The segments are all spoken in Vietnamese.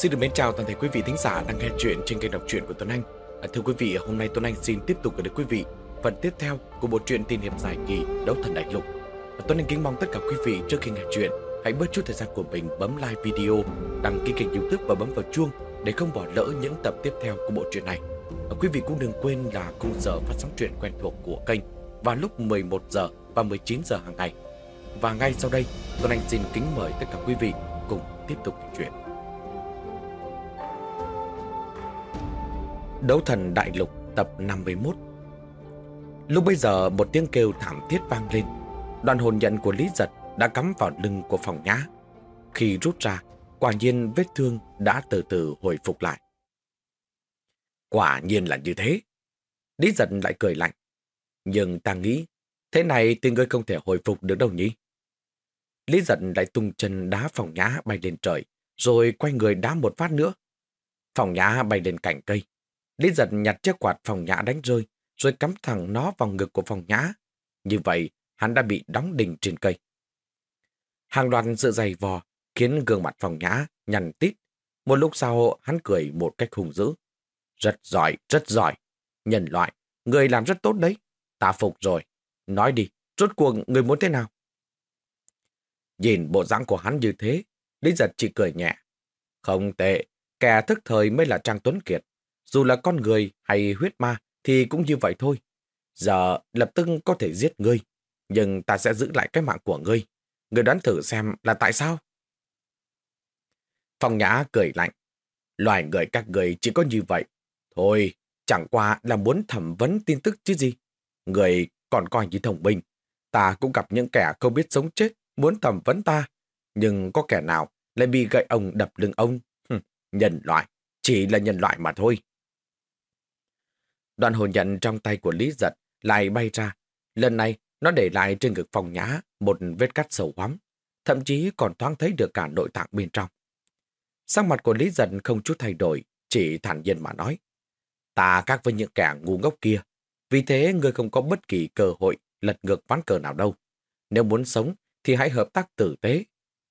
Xin được mến chào toàn thể quý vị thính giả đang nghe chuyện trên kênh đọc truyện của Tuấn Anh. À, thưa quý vị, hôm nay Tuấn Anh xin tiếp tục gửi đến quý vị phần tiếp theo của bộ truyện tiên hiệp dài kỳ Đấu Thần Đại Lục. À, Tuấn Anh kính mong tất cả quý vị trước khi nghe chuyện hãy bớt chút thời gian của mình bấm like video, đăng ký kênh youtube và bấm vào chuông để không bỏ lỡ những tập tiếp theo của bộ truyện này. À, quý vị cũng đừng quên là khung giờ phát sóng truyện quen thuộc của kênh vào lúc 11 giờ và 19 giờ hàng ngày. Và ngay sau đây, Tuấn Anh xin kính mời tất cả quý vị cùng tiếp tục chuyện. Đấu thần đại lục tập 51 Lúc bây giờ một tiếng kêu thảm thiết vang lên. Đoàn hồn nhận của Lý Giật đã cắm vào lưng của phòng nhã. Khi rút ra, quả nhiên vết thương đã từ từ hồi phục lại. Quả nhiên là như thế. Lý Giật lại cười lạnh. Nhưng ta nghĩ, thế này thì ngươi không thể hồi phục được đâu nhỉ? Lý Giật lại tung chân đá phòng nhã bay lên trời, rồi quay người đá một phát nữa. Phòng nhã bay lên cạnh cây, Lý giật nhặt chiếc quạt phòng nhã đánh rơi, rồi cắm thẳng nó vào ngực của phòng nhã. Như vậy, hắn đã bị đóng đỉnh trên cây. Hàng loạt sự dày vò khiến gương mặt phòng nhã nhằn tít. Một lúc sau, hắn cười một cách hùng dữ. Rất giỏi, rất giỏi. Nhân loại, người làm rất tốt đấy. Ta phục rồi. Nói đi, rốt cuộc người muốn thế nào? Nhìn bộ dáng của hắn như thế, Lý giật chỉ cười nhẹ. Không tệ, kẻ thức thời mới là Trang Tuấn Kiệt. Dù là con người hay huyết ma thì cũng như vậy thôi. Giờ lập tức có thể giết ngươi, nhưng ta sẽ giữ lại cái mạng của ngươi. Ngươi đoán thử xem là tại sao? Phong Nhã cười lạnh. Loài người các người chỉ có như vậy. Thôi, chẳng qua là muốn thẩm vấn tin tức chứ gì. Người còn coi như thông minh. Ta cũng gặp những kẻ không biết sống chết, muốn thẩm vấn ta. Nhưng có kẻ nào lại bị gậy ông đập lưng ông? nhân loại, chỉ là nhân loại mà thôi. Đoạn hồn nhận trong tay của Lý Giật lại bay ra. Lần này, nó để lại trên ngực phòng nhã một vết cắt sầu hoắm. Thậm chí còn thoáng thấy được cả nội tạng bên trong. Sắc mặt của Lý Giật không chút thay đổi, chỉ thản nhiên mà nói. Ta khác với những kẻ ngu ngốc kia. Vì thế ngươi không có bất kỳ cơ hội lật ngược ván cờ nào đâu. Nếu muốn sống thì hãy hợp tác tử tế.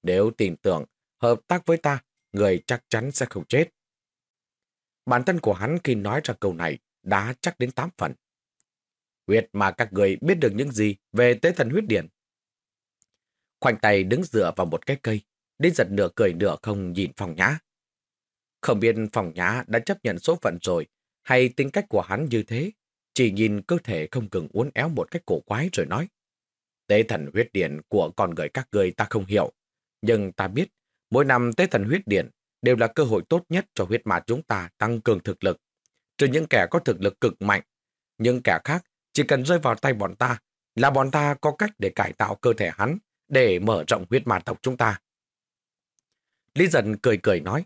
Nếu tin tưởng hợp tác với ta, người chắc chắn sẽ không chết. Bản thân của hắn khi nói ra câu này đã chắc đến tám phần. Huyệt mà các người biết được những gì về tế thần huyết điện? Khoanh tay đứng dựa vào một cái cây, đến giật nửa cười nửa không nhìn phòng nhã. Không biết phòng nhã đã chấp nhận số phận rồi, hay tính cách của hắn như thế, chỉ nhìn cơ thể không ngừng uốn éo một cách cổ quái rồi nói. Tế thần huyết điện của con người các người ta không hiểu, nhưng ta biết, mỗi năm tế thần huyết điện đều là cơ hội tốt nhất cho huyết mạch chúng ta tăng cường thực lực, trừ những kẻ có thực lực cực mạnh. Những kẻ khác chỉ cần rơi vào tay bọn ta là bọn ta có cách để cải tạo cơ thể hắn, để mở rộng huyết mạch tộc chúng ta. Lý dần cười cười nói,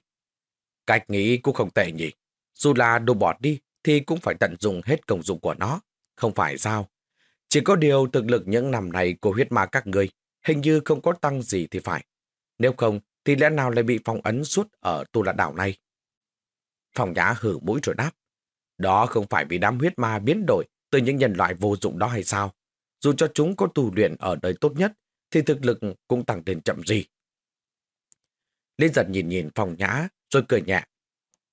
Cách nghĩ cũng không tệ nhỉ. Dù là đồ bọt đi thì cũng phải tận dụng hết công dụng của nó. Không phải sao? Chỉ có điều thực lực những năm này của huyết ma các người hình như không có tăng gì thì phải. Nếu không thì lẽ nào lại bị phong ấn suốt ở tu lạ đảo này? Phòng nhã hử mũi rồi đáp. Đó không phải vì đám huyết ma biến đổi từ những nhân loại vô dụng đó hay sao? Dù cho chúng có tu luyện ở đời tốt nhất, thì thực lực cũng tăng lên chậm gì. Linh giật nhìn nhìn phòng nhã, rồi cười nhẹ.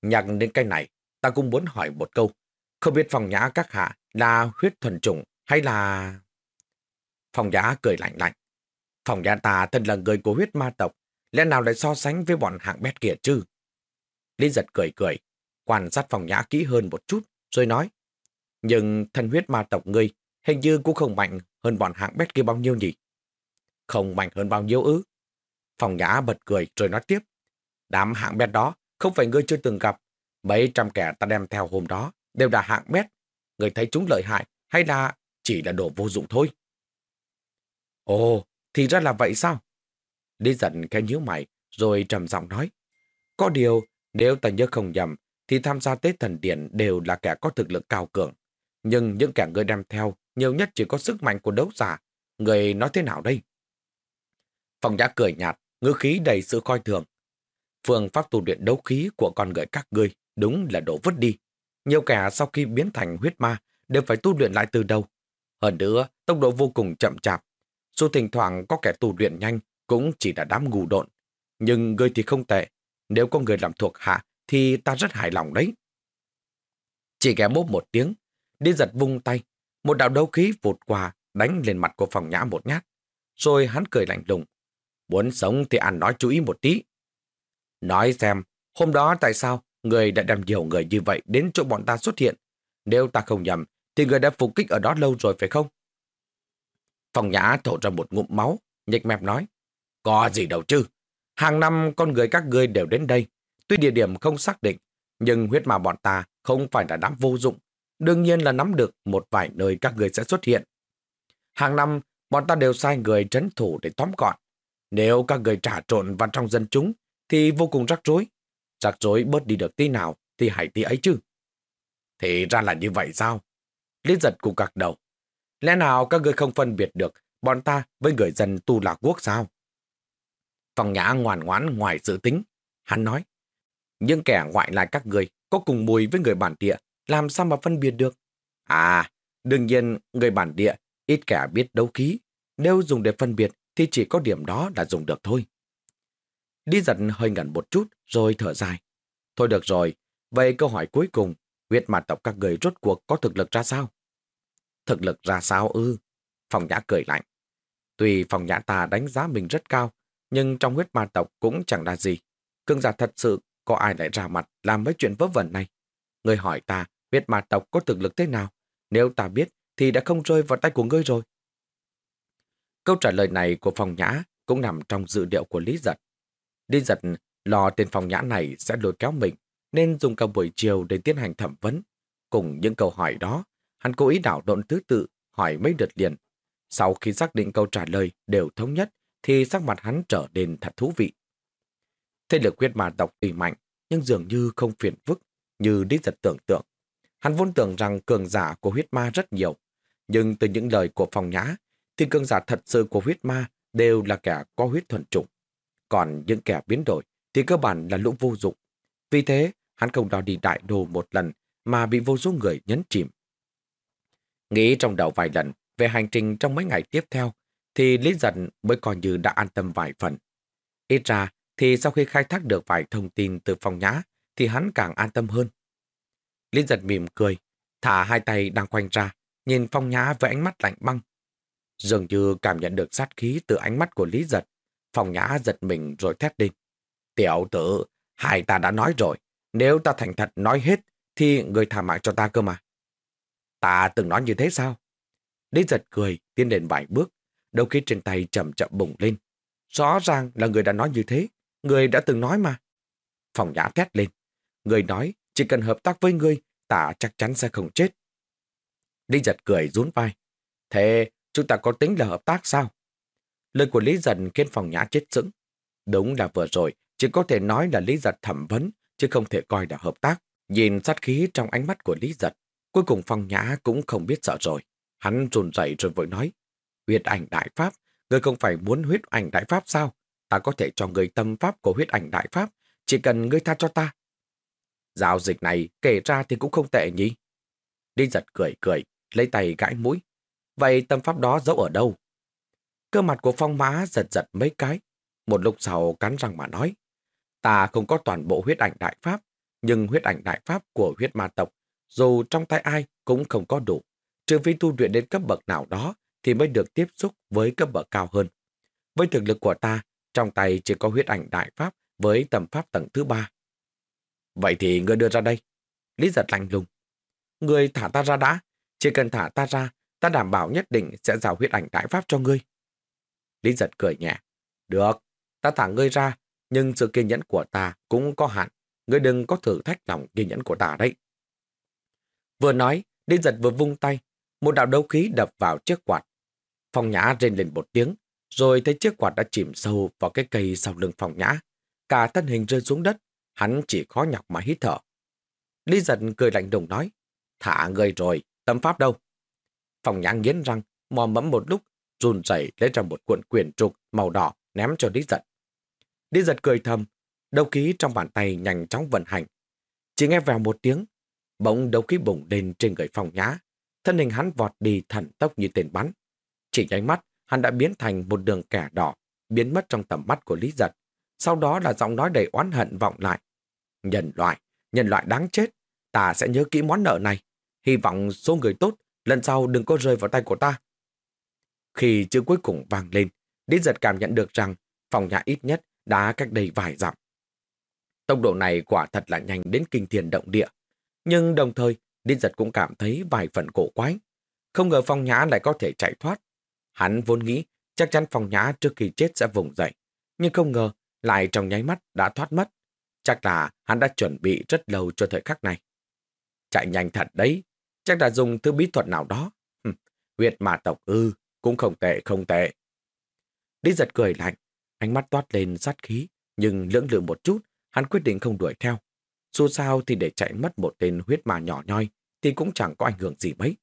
Nhắc đến cái này, ta cũng muốn hỏi một câu. Không biết phòng nhã các hạ là huyết thuần chủng hay là... Phòng nhã cười lạnh lạnh. Phòng nhã ta thân là người của huyết ma tộc, lẽ nào lại so sánh với bọn hạng bét kia chứ? Linh giật cười cười, quan sát phòng nhã kỹ hơn một chút, rồi nói. Nhưng thân huyết ma tộc ngươi hình như cũng không mạnh hơn bọn hạng bét kia bao nhiêu nhỉ? Không mạnh hơn bao nhiêu ư? Phòng nhã bật cười rồi nói tiếp. Đám hạng bét đó không phải ngươi chưa từng gặp. Mấy trăm kẻ ta đem theo hôm đó đều là hạng bét. Ngươi thấy chúng lợi hại hay là chỉ là đồ vô dụng thôi? Ồ, thì ra là vậy sao? Lý giận khẽ nhíu mày rồi trầm giọng nói. Có điều, nếu ta nhớ không nhầm, thì tham gia Tết Thần Điện đều là kẻ có thực lực cao cường. Nhưng những kẻ người đem theo nhiều nhất chỉ có sức mạnh của đấu giả. Người nói thế nào đây? Phòng đã cười nhạt, ngữ khí đầy sự coi thường. Phương pháp tu luyện đấu khí của con người các ngươi đúng là đổ vứt đi. Nhiều kẻ sau khi biến thành huyết ma đều phải tu luyện lại từ đầu. Hơn nữa, tốc độ vô cùng chậm chạp. Dù thỉnh thoảng có kẻ tu luyện nhanh cũng chỉ là đám ngu độn. Nhưng người thì không tệ. nếu có người làm thuộc hạ thì ta rất hài lòng đấy. Chỉ ghé bốp một tiếng, đi giật vung tay, một đạo đấu khí vụt qua đánh lên mặt của phòng nhã một nhát. Rồi hắn cười lạnh lùng. Muốn sống thì ăn nói chú ý một tí. Nói xem, hôm đó tại sao người đã đem nhiều người như vậy đến chỗ bọn ta xuất hiện? Nếu ta không nhầm, thì người đã phục kích ở đó lâu rồi phải không? Phòng nhã thổ ra một ngụm máu, nhịch mẹp nói. Có gì đâu chứ. Hàng năm con người các ngươi đều đến đây. Tuy địa điểm không xác định, nhưng huyết mà bọn ta không phải là đám vô dụng. Đương nhiên là nắm được một vài nơi các người sẽ xuất hiện. Hàng năm, bọn ta đều sai người trấn thủ để tóm gọn. Nếu các người trả trộn vào trong dân chúng, thì vô cùng rắc rối. Rắc rối bớt đi được tí nào, thì hãy tí ấy chứ. Thì ra là như vậy sao? Lý giật cùng cạc đầu. Lẽ nào các người không phân biệt được bọn ta với người dân tu lạc quốc sao? Phòng nhã ngoan ngoãn ngoài dự tính. Hắn nói, nhưng kẻ ngoại lại các người có cùng mùi với người bản địa, làm sao mà phân biệt được? À, đương nhiên người bản địa ít kẻ biết đấu khí. Nếu dùng để phân biệt thì chỉ có điểm đó là dùng được thôi. Đi giật hơi ngẩn một chút rồi thở dài. Thôi được rồi, vậy câu hỏi cuối cùng, huyết mà tộc các người rốt cuộc có thực lực ra sao? Thực lực ra sao ư? Phòng nhã cười lạnh. Tuy phòng nhã ta đánh giá mình rất cao, nhưng trong huyết ma tộc cũng chẳng là gì. Cương giả thật sự có ai lại ra mặt làm mấy chuyện vớ vẩn này. Người hỏi ta, huyết ma tộc có thực lực thế nào? Nếu ta biết, thì đã không rơi vào tay của ngươi rồi. Câu trả lời này của phòng nhã cũng nằm trong dự liệu của Lý Giật. Lý Giật lo tên phòng nhã này sẽ lôi kéo mình, nên dùng cả buổi chiều để tiến hành thẩm vấn. Cùng những câu hỏi đó, hắn cố ý đảo độn thứ tự, hỏi mấy đợt liền. Sau khi xác định câu trả lời đều thống nhất, thì sắc mặt hắn trở nên thật thú vị. Thế lực huyết ma tộc tùy mạnh, nhưng dường như không phiền phức, như Lý Giật tưởng tượng. Hắn vốn tưởng rằng cường giả của huyết ma rất nhiều, nhưng từ những lời của phòng nhã, thì cường giả thật sự của huyết ma đều là kẻ có huyết thuần chủng. Còn những kẻ biến đổi thì cơ bản là lũ vô dụng. Vì thế, hắn không đo đi đại đồ một lần mà bị vô số người nhấn chìm. Nghĩ trong đầu vài lần về hành trình trong mấy ngày tiếp theo, thì Lý Giật mới coi như đã an tâm vài phần. Ít ra, thì sau khi khai thác được vài thông tin từ phòng nhã, thì hắn càng an tâm hơn. Lý Giật mỉm cười, thả hai tay đang quanh ra, nhìn phong nhã với ánh mắt lạnh băng. Dường như cảm nhận được sát khí từ ánh mắt của Lý Giật, phong nhã giật mình rồi thét lên. Tiểu tử, hai ta đã nói rồi, nếu ta thành thật nói hết, thì người thả mạng cho ta cơ mà. Ta từng nói như thế sao? Lý giật cười, tiến đến vài bước, đầu khi trên tay chậm chậm bùng lên. Rõ ràng là người đã nói như thế, người đã từng nói mà. Phòng nhã thét lên. Người nói, chỉ cần hợp tác với ngươi, ta chắc chắn sẽ không chết. Lý giật cười rún vai. Thế chúng ta có tính là hợp tác sao? Lời của Lý giật khiến phòng nhã chết sững. Đúng là vừa rồi, chỉ có thể nói là Lý giật thẩm vấn, chứ không thể coi là hợp tác. Nhìn sát khí trong ánh mắt của Lý giật, cuối cùng phòng nhã cũng không biết sợ rồi. Hắn run rẩy rồi vội nói, huyết ảnh đại pháp, ngươi không phải muốn huyết ảnh đại pháp sao? Ta có thể cho người tâm pháp của huyết ảnh đại pháp, chỉ cần ngươi tha cho ta. Giao dịch này kể ra thì cũng không tệ nhỉ? đi giật cười cười, lấy tay gãi mũi. Vậy tâm pháp đó giấu ở đâu? Cơ mặt của phong mã giật giật mấy cái. Một lúc sau cắn răng mà nói. Ta không có toàn bộ huyết ảnh đại pháp, nhưng huyết ảnh đại pháp của huyết ma tộc, dù trong tay ai cũng không có đủ. Trừ phi tu luyện đến cấp bậc nào đó thì mới được tiếp xúc với cấp bậc cao hơn. Với thực lực của ta, trong tay chỉ có huyết ảnh đại pháp với tầm pháp tầng thứ ba. Vậy thì ngươi đưa ra đây. Lý giật lạnh lùng. Ngươi thả ta ra đã. Chỉ cần thả ta ra, ta đảm bảo nhất định sẽ giao huyết ảnh đại pháp cho ngươi. Lý giật cười nhẹ. Được, ta thả ngươi ra, nhưng sự kiên nhẫn của ta cũng có hạn. Ngươi đừng có thử thách lòng kiên nhẫn của ta đấy. Vừa nói, Lý giật vừa vung tay, một đạo đấu khí đập vào chiếc quạt. Phong nhã rên lên một tiếng, rồi thấy chiếc quạt đã chìm sâu vào cái cây sau lưng phòng nhã. Cả thân hình rơi xuống đất, hắn chỉ khó nhọc mà hít thở. Lý giật cười lạnh đùng nói, thả người rồi, tâm pháp đâu? phòng nhã nghiến răng, mò mẫm một lúc, run rẩy lấy ra một cuộn quyển trục màu đỏ ném cho Lý giật. Lý giật cười thầm, đầu khí trong bàn tay nhanh chóng vận hành. Chỉ nghe vào một tiếng, bỗng đầu khí bùng lên trên người phòng nhã. Thân hình hắn vọt đi thần tốc như tên bắn. Chỉ nháy mắt, hắn đã biến thành một đường kẻ đỏ, biến mất trong tầm mắt của Lý Giật. Sau đó là giọng nói đầy oán hận vọng lại. Nhân loại, nhân loại đáng chết. Ta sẽ nhớ kỹ món nợ này. Hy vọng số người tốt lần sau đừng có rơi vào tay của ta. Khi chữ cuối cùng vang lên, Lý giật cảm nhận được rằng phòng nhà ít nhất đã cách đây vài dặm. Tốc độ này quả thật là nhanh đến kinh thiền động địa. Nhưng đồng thời, Lý giật cũng cảm thấy vài phần cổ quái. Không ngờ phong nhã lại có thể chạy thoát. Hắn vốn nghĩ chắc chắn phòng nhã trước khi chết sẽ vùng dậy. Nhưng không ngờ lại trong nháy mắt đã thoát mất. Chắc là hắn đã chuẩn bị rất lâu cho thời khắc này. Chạy nhanh thật đấy, chắc là dùng thứ bí thuật nào đó. Hừm, huyết mà tộc ư, cũng không tệ, không tệ. Lý giật cười lạnh, ánh mắt toát lên sát khí, nhưng lưỡng lự một chút, hắn quyết định không đuổi theo. Dù sao thì để chạy mất một tên huyết mà nhỏ nhoi thì cũng chẳng có ảnh hưởng gì mấy.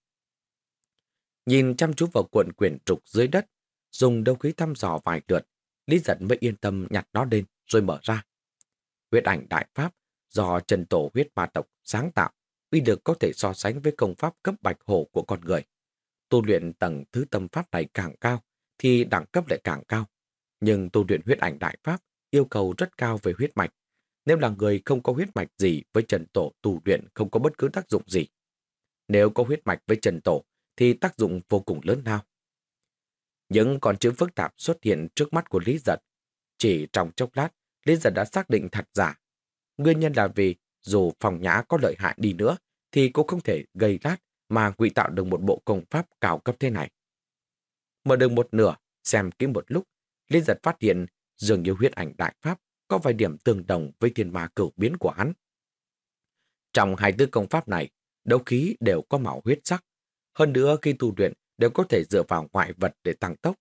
Nhìn chăm chú vào cuộn quyển trục dưới đất, dùng đầu khí thăm dò vài lượt, Lý giật mới yên tâm nhặt nó lên rồi mở ra. Huyết ảnh đại pháp do Trần Tổ huyết ma tộc sáng tạo, uy lực có thể so sánh với công pháp cấp bạch hổ của con người. Tu luyện tầng thứ tâm pháp này càng cao, thì đẳng cấp lại càng cao. Nhưng tu luyện huyết ảnh đại pháp yêu cầu rất cao về huyết mạch. Nếu là người không có huyết mạch gì với Trần Tổ tu luyện không có bất cứ tác dụng gì. Nếu có huyết mạch với Trần Tổ thì tác dụng vô cùng lớn lao. Những con chữ phức tạp xuất hiện trước mắt của Lý Giật. Chỉ trong chốc lát, Lý Giật đã xác định thật giả. Nguyên nhân là vì dù phòng nhã có lợi hại đi nữa thì cũng không thể gây lát mà ngụy tạo được một bộ công pháp cao cấp thế này. Mở đường một nửa, xem kỹ một lúc, Lý Giật phát hiện dường như huyết ảnh đại pháp có vài điểm tương đồng với thiên ma cửu biến của hắn. Trong hai tư công pháp này, đấu khí đều có màu huyết sắc. Hơn nữa khi tu luyện đều có thể dựa vào ngoại vật để tăng tốc.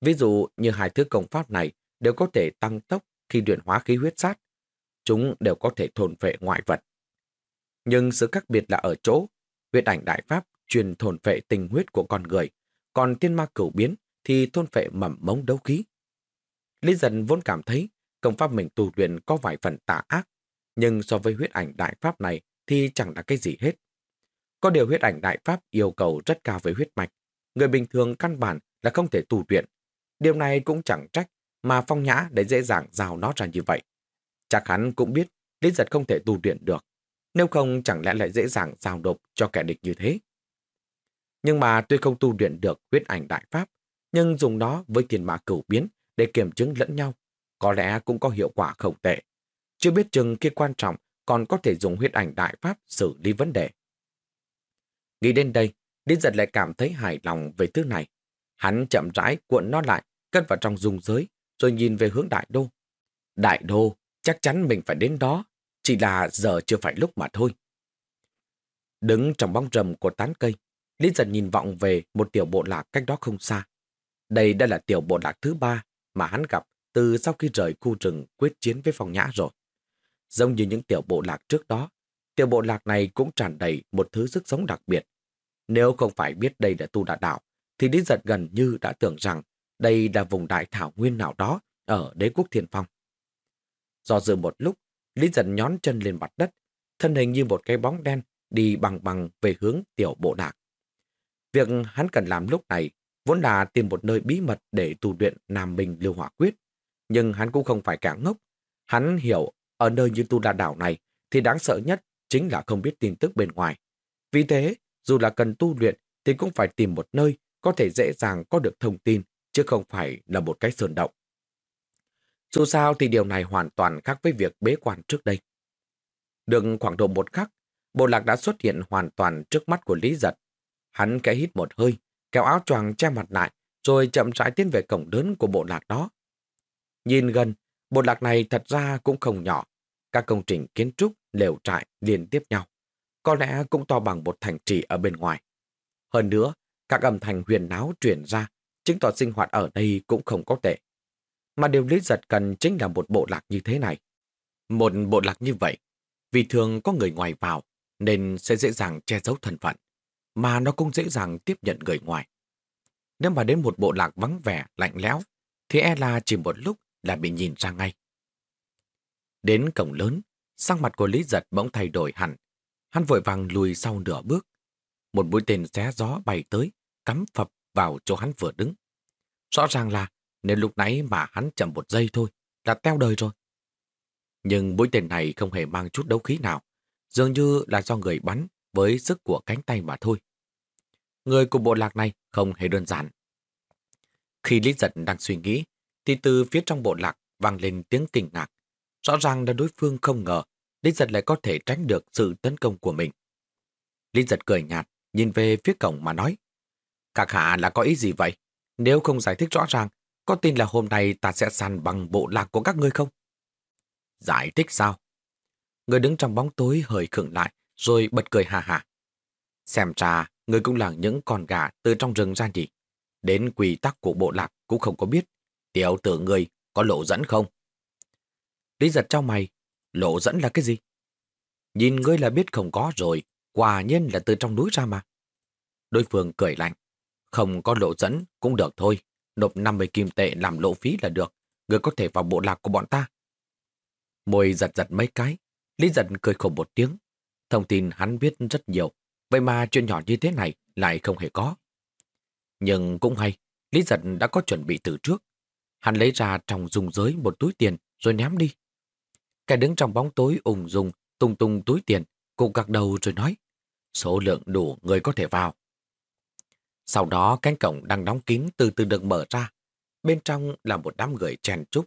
Ví dụ như hai thứ công pháp này đều có thể tăng tốc khi luyện hóa khí huyết sát. Chúng đều có thể thôn phệ ngoại vật. Nhưng sự khác biệt là ở chỗ, huyết ảnh đại pháp truyền thôn phệ tình huyết của con người, còn tiên ma cửu biến thì thôn phệ mầm mống đấu khí. Lý dần vốn cảm thấy công pháp mình tu luyện có vài phần tà ác, nhưng so với huyết ảnh đại pháp này thì chẳng là cái gì hết. Có điều huyết ảnh đại pháp yêu cầu rất cao với huyết mạch, người bình thường căn bản là không thể tu luyện. Điều này cũng chẳng trách mà phong nhã để dễ dàng rào nó ra như vậy. Chắc hắn cũng biết Lý giật không thể tu luyện được, nếu không chẳng lẽ lại dễ dàng giao đột cho kẻ địch như thế. Nhưng mà tuy không tu luyện được huyết ảnh đại pháp, nhưng dùng nó với tiền mã cửu biến để kiểm chứng lẫn nhau, có lẽ cũng có hiệu quả không tệ. Chưa biết chừng kia quan trọng còn có thể dùng huyết ảnh đại pháp xử lý vấn đề. Nghĩ đến đây, Lý giật lại cảm thấy hài lòng về thứ này. Hắn chậm rãi cuộn nó lại, cất vào trong dung giới, rồi nhìn về hướng đại đô. Đại đô, chắc chắn mình phải đến đó, chỉ là giờ chưa phải lúc mà thôi. Đứng trong bóng rầm của tán cây, Lý giật nhìn vọng về một tiểu bộ lạc cách đó không xa. Đây đã là tiểu bộ lạc thứ ba mà hắn gặp từ sau khi rời khu rừng quyết chiến với phòng nhã rồi. Giống như những tiểu bộ lạc trước đó, tiểu bộ lạc này cũng tràn đầy một thứ sức sống đặc biệt. Nếu không phải biết đây là tu đà đảo, thì Lý Giật gần như đã tưởng rằng đây là vùng đại thảo nguyên nào đó ở đế quốc thiên phong. Do dự một lúc, Lý Giật nhón chân lên mặt đất, thân hình như một cái bóng đen đi bằng bằng về hướng tiểu bộ lạc. Việc hắn cần làm lúc này vốn là tìm một nơi bí mật để tu luyện Nam Minh Lưu Hỏa Quyết. Nhưng hắn cũng không phải cả ngốc. Hắn hiểu ở nơi như tu đa đảo này thì đáng sợ nhất chính là không biết tin tức bên ngoài. Vì thế, dù là cần tu luyện thì cũng phải tìm một nơi có thể dễ dàng có được thông tin, chứ không phải là một cái sơn động. Dù sao thì điều này hoàn toàn khác với việc bế quan trước đây. Được khoảng độ một khắc, bộ lạc đã xuất hiện hoàn toàn trước mắt của Lý Giật. Hắn kẽ hít một hơi, kéo áo choàng che mặt lại, rồi chậm rãi tiến về cổng lớn của bộ lạc đó. Nhìn gần, bộ lạc này thật ra cũng không nhỏ. Các công trình kiến trúc, lều trại liên tiếp nhau có lẽ cũng to bằng một thành trì ở bên ngoài. Hơn nữa, các âm thanh huyền náo truyền ra, chứng tỏ sinh hoạt ở đây cũng không có tệ. Mà điều lý giật cần chính là một bộ lạc như thế này. Một bộ lạc như vậy, vì thường có người ngoài vào, nên sẽ dễ dàng che giấu thân phận, mà nó cũng dễ dàng tiếp nhận người ngoài. Nếu mà đến một bộ lạc vắng vẻ, lạnh lẽo, thì e là chỉ một lúc là bị nhìn ra ngay. Đến cổng lớn, sang mặt của Lý Giật bỗng thay đổi hẳn, Hắn vội vàng lùi sau nửa bước. Một mũi tên xé gió bay tới, cắm phập vào chỗ hắn vừa đứng. Rõ ràng là nếu lúc nãy mà hắn chậm một giây thôi, là teo đời rồi. Nhưng mũi tên này không hề mang chút đấu khí nào, dường như là do người bắn với sức của cánh tay mà thôi. Người của bộ lạc này không hề đơn giản. Khi Lý Giật đang suy nghĩ, thì từ phía trong bộ lạc vang lên tiếng kinh ngạc. Rõ ràng là đối phương không ngờ Lý Giật lại có thể tránh được sự tấn công của mình. Lý Giật cười nhạt, nhìn về phía cổng mà nói. Các hạ là có ý gì vậy? Nếu không giải thích rõ ràng, có tin là hôm nay ta sẽ săn bằng bộ lạc của các ngươi không? Giải thích sao? Người đứng trong bóng tối hơi khựng lại, rồi bật cười hà hà. Xem ra, người cũng là những con gà từ trong rừng ra nhỉ. Đến quy tắc của bộ lạc cũng không có biết. Tiểu tử người có lộ dẫn không? Lý giật trong mày, lộ dẫn là cái gì? Nhìn ngươi là biết không có rồi, quả nhiên là từ trong núi ra mà. Đối phương cười lạnh. Không có lộ dẫn cũng được thôi. Nộp 50 kim tệ làm lộ phí là được. Ngươi có thể vào bộ lạc của bọn ta. Môi giật giật mấy cái. Lý giật cười khổ một tiếng. Thông tin hắn biết rất nhiều. Vậy mà chuyện nhỏ như thế này lại không hề có. Nhưng cũng hay, Lý giật đã có chuẩn bị từ trước. Hắn lấy ra trong dùng giới một túi tiền rồi ném đi. Kẻ đứng trong bóng tối ung dung tung tung túi tiền, cụ gật đầu rồi nói, số lượng đủ người có thể vào. Sau đó cánh cổng đang đóng kín từ từ được mở ra. Bên trong là một đám người chèn trúc.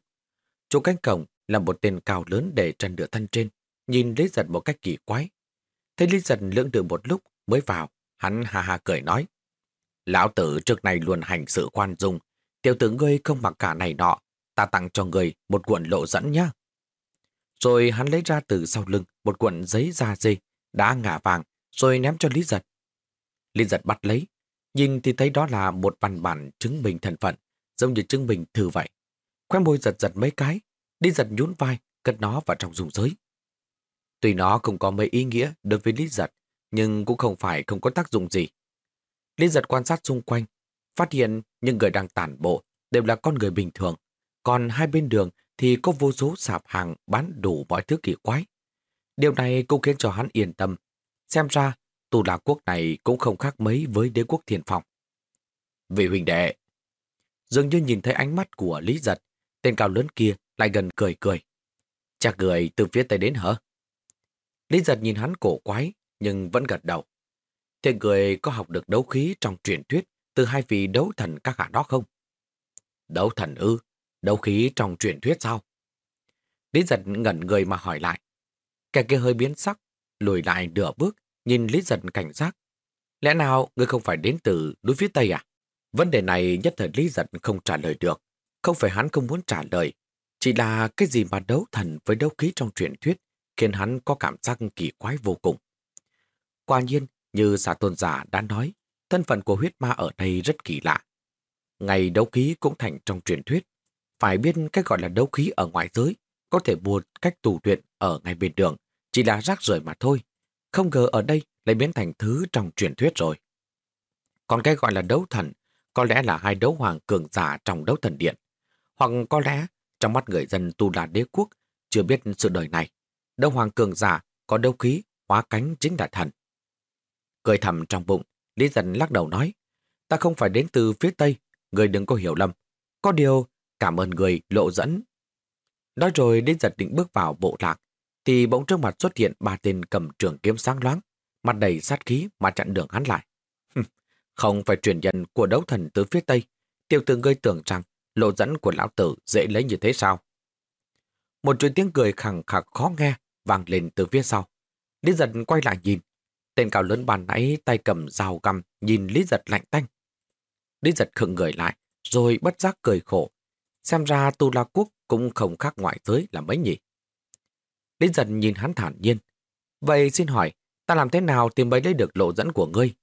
Chủ cánh cổng là một tên cao lớn để trần nửa thân trên, nhìn Lý Giật một cách kỳ quái. Thấy Lý Giật lưỡng được một lúc mới vào, hắn hà hà cười nói. Lão tử trước này luôn hành sự khoan dung, tiểu tử ngươi không mặc cả này nọ, ta tặng cho ngươi một cuộn lộ dẫn nhá. Rồi hắn lấy ra từ sau lưng một cuộn giấy da dê, đã ngả vàng, rồi ném cho Lý Giật. Lý Giật bắt lấy, nhìn thì thấy đó là một văn bản chứng minh thân phận, giống như chứng minh thư vậy. Khoe môi giật giật mấy cái, Lý Giật nhún vai, cất nó vào trong dùng giới. Tuy nó không có mấy ý nghĩa đối với Lý Giật, nhưng cũng không phải không có tác dụng gì. Lý Giật quan sát xung quanh, phát hiện những người đang tản bộ đều là con người bình thường, còn hai bên đường thì có vô số sạp hàng bán đủ mọi thứ kỳ quái. Điều này cũng khiến cho hắn yên tâm. Xem ra, tù lạc quốc này cũng không khác mấy với đế quốc thiền phòng. Vị huynh đệ, dường như nhìn thấy ánh mắt của Lý Giật, tên cao lớn kia lại gần cười cười. Chắc cười từ phía tây đến hả? Lý Giật nhìn hắn cổ quái, nhưng vẫn gật đầu. Thế người có học được đấu khí trong truyền thuyết từ hai vị đấu thần các hạ đó không? Đấu thần ư? Đấu khí trong truyền thuyết sao? Lý giật ngẩn người mà hỏi lại. Kẻ kia hơi biến sắc, lùi lại nửa bước, nhìn Lý giật cảnh giác. Lẽ nào ngươi không phải đến từ núi phía Tây à? Vấn đề này nhất thời Lý giật không trả lời được. Không phải hắn không muốn trả lời, chỉ là cái gì mà đấu thần với đấu khí trong truyền thuyết khiến hắn có cảm giác kỳ quái vô cùng. Quả nhiên, như giả tôn giả đã nói, thân phận của huyết ma ở đây rất kỳ lạ. Ngày đấu khí cũng thành trong truyền thuyết, phải biết cách gọi là đấu khí ở ngoài giới, có thể mua cách tù luyện ở ngay bên đường, chỉ là rác rưởi mà thôi. Không ngờ ở đây lại biến thành thứ trong truyền thuyết rồi. Còn cái gọi là đấu thần, có lẽ là hai đấu hoàng cường giả trong đấu thần điện. Hoặc có lẽ, trong mắt người dân tu là đế quốc, chưa biết sự đời này. Đấu hoàng cường giả có đấu khí, hóa cánh chính là thần. Cười thầm trong bụng, Lý Dân lắc đầu nói, ta không phải đến từ phía Tây, người đừng có hiểu lầm. Có điều, Cảm ơn người lộ dẫn. Nói rồi đến giật định bước vào bộ lạc, thì bỗng trước mặt xuất hiện ba tên cầm trường kiếm sáng loáng, mặt đầy sát khí mà chặn đường hắn lại. Không phải truyền nhân của đấu thần từ phía Tây, tiêu tử ngươi tưởng rằng lộ dẫn của lão tử dễ lấy như thế sao? Một chuỗi tiếng cười khẳng khắc khó nghe vang lên từ phía sau. Lý giật quay lại nhìn. Tên cao lớn bàn nãy tay cầm rào găm nhìn Lý giật lạnh tanh. Lý giật khựng người lại, rồi bất giác cười khổ, Xem ra Tu La Quốc cũng không khác ngoại giới là mấy nhỉ. Lý dần nhìn hắn thản nhiên. Vậy xin hỏi, ta làm thế nào tìm bấy lấy được lộ dẫn của ngươi?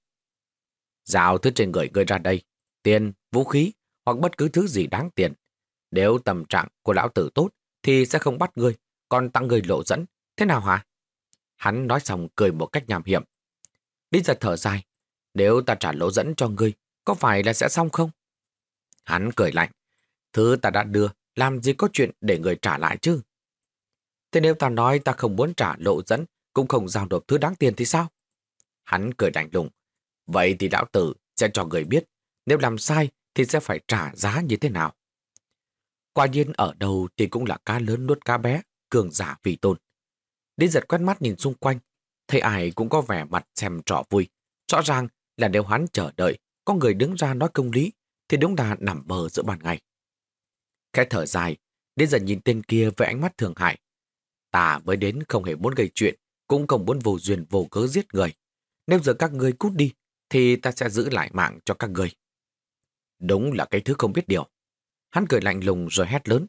Giao thứ trên người ngươi ra đây. Tiền, vũ khí hoặc bất cứ thứ gì đáng tiền. Nếu tầm trạng của lão tử tốt thì sẽ không bắt ngươi, còn tặng ngươi lộ dẫn. Thế nào hả? Hắn nói xong cười một cách nhàm hiểm. Lý giật thở dài. Nếu ta trả lộ dẫn cho ngươi, có phải là sẽ xong không? Hắn cười lạnh. Thứ ta đã đưa, làm gì có chuyện để người trả lại chứ? Thế nếu ta nói ta không muốn trả lộ dẫn, cũng không giao nộp thứ đáng tiền thì sao? Hắn cười đành lùng. Vậy thì lão tử sẽ cho người biết, nếu làm sai thì sẽ phải trả giá như thế nào. Quả nhiên ở đâu thì cũng là cá lớn nuốt cá bé, cường giả vì tôn. đi giật quét mắt nhìn xung quanh, thấy ai cũng có vẻ mặt xem trò vui. Rõ ràng là nếu hắn chờ đợi, có người đứng ra nói công lý, thì đúng là nằm bờ giữa ban ngày. Khẽ thở dài, đến dần nhìn tên kia với ánh mắt thường hại. Ta mới đến không hề muốn gây chuyện, cũng không muốn vô duyên vô cớ giết người. Nếu giờ các người cút đi, thì ta sẽ giữ lại mạng cho các người. Đúng là cái thứ không biết điều. Hắn cười lạnh lùng rồi hét lớn.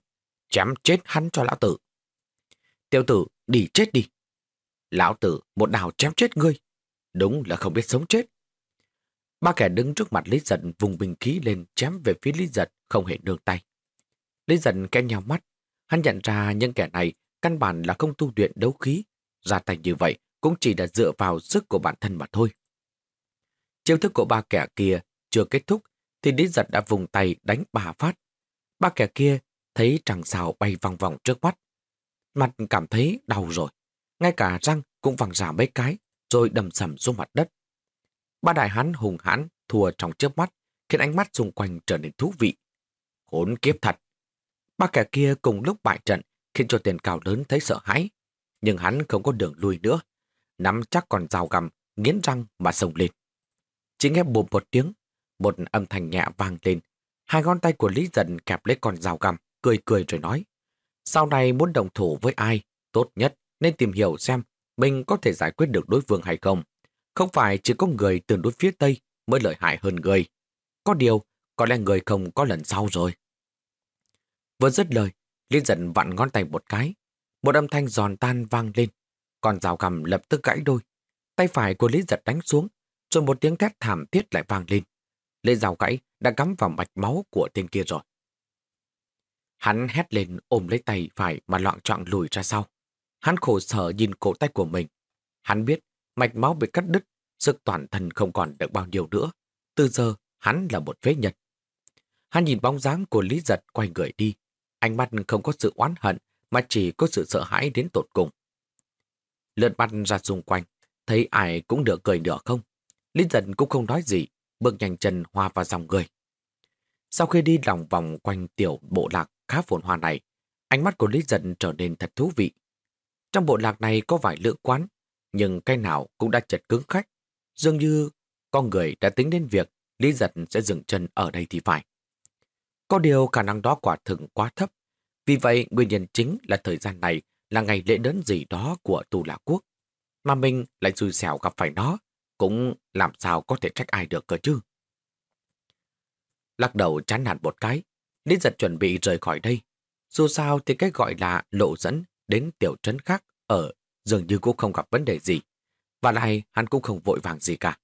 Chém chết hắn cho lão tử. Tiểu tử, đi chết đi. Lão tử, một đào chém chết ngươi. Đúng là không biết sống chết. Ba kẻ đứng trước mặt Lý Giật vùng bình khí lên chém về phía Lý Giật không hề nương tay. Lý dần kẽ nhau mắt. Hắn nhận ra những kẻ này căn bản là không tu luyện đấu khí. Ra tay như vậy cũng chỉ là dựa vào sức của bản thân mà thôi. Chiêu thức của ba kẻ kia chưa kết thúc thì Lý Giật đã vùng tay đánh ba phát. Ba kẻ kia thấy tràng xào bay vòng vòng trước mắt. Mặt cảm thấy đau rồi. Ngay cả răng cũng vàng giả mấy cái, rồi đầm sầm xuống mặt đất. Ba đại hán hùng hãn thua trong chớp mắt, khiến ánh mắt xung quanh trở nên thú vị. khốn kiếp thật! Ba kẻ kia cùng lúc bại trận khiến cho tiền cào lớn thấy sợ hãi. Nhưng hắn không có đường lui nữa. Nắm chắc còn rào gầm, nghiến răng mà sồng lên. Chỉ nghe bùm một tiếng, một âm thanh nhẹ vang lên. Hai ngón tay của Lý Dần kẹp lấy con rào gầm, cười cười rồi nói. Sau này muốn đồng thủ với ai, tốt nhất nên tìm hiểu xem mình có thể giải quyết được đối phương hay không. Không phải chỉ có người từ đối phía Tây mới lợi hại hơn người. Có điều, có lẽ người không có lần sau rồi. Vừa dứt lời, Lý Dần vặn ngón tay một cái. Một âm thanh giòn tan vang lên. còn rào gầm lập tức gãy đôi. Tay phải của Lý Giật đánh xuống, rồi một tiếng thét thảm thiết lại vang lên. Lê rào gãy đã cắm vào mạch máu của tên kia rồi. Hắn hét lên ôm lấy tay phải mà loạn trọng lùi ra sau. Hắn khổ sở nhìn cổ tay của mình. Hắn biết mạch máu bị cắt đứt, sức toàn thân không còn được bao nhiêu nữa. Từ giờ, hắn là một phế nhân. Hắn nhìn bóng dáng của Lý Giật quay người đi. Ánh mắt không có sự oán hận, mà chỉ có sự sợ hãi đến tột cùng. Lượt mắt ra xung quanh, thấy ai cũng được cười nửa không. Lý dần cũng không nói gì, bước nhanh chân hòa vào dòng người. Sau khi đi lòng vòng quanh tiểu bộ lạc khá phồn hoa này, ánh mắt của Lý dần trở nên thật thú vị. Trong bộ lạc này có vài lữ quán, nhưng cái nào cũng đã chật cứng khách. Dường như con người đã tính đến việc Lý Giật sẽ dừng chân ở đây thì phải. Có điều khả năng đó quả thực quá thấp. Vì vậy, nguyên nhân chính là thời gian này là ngày lễ lớn gì đó của Tù Lạc Quốc. Mà mình lại xui xẻo gặp phải nó, cũng làm sao có thể trách ai được cơ chứ. Lắc đầu chán nản một cái, Lý giật chuẩn bị rời khỏi đây. Dù sao thì cái gọi là lộ dẫn đến tiểu trấn khác ở dường như cũng không gặp vấn đề gì. Và lại hắn cũng không vội vàng gì cả.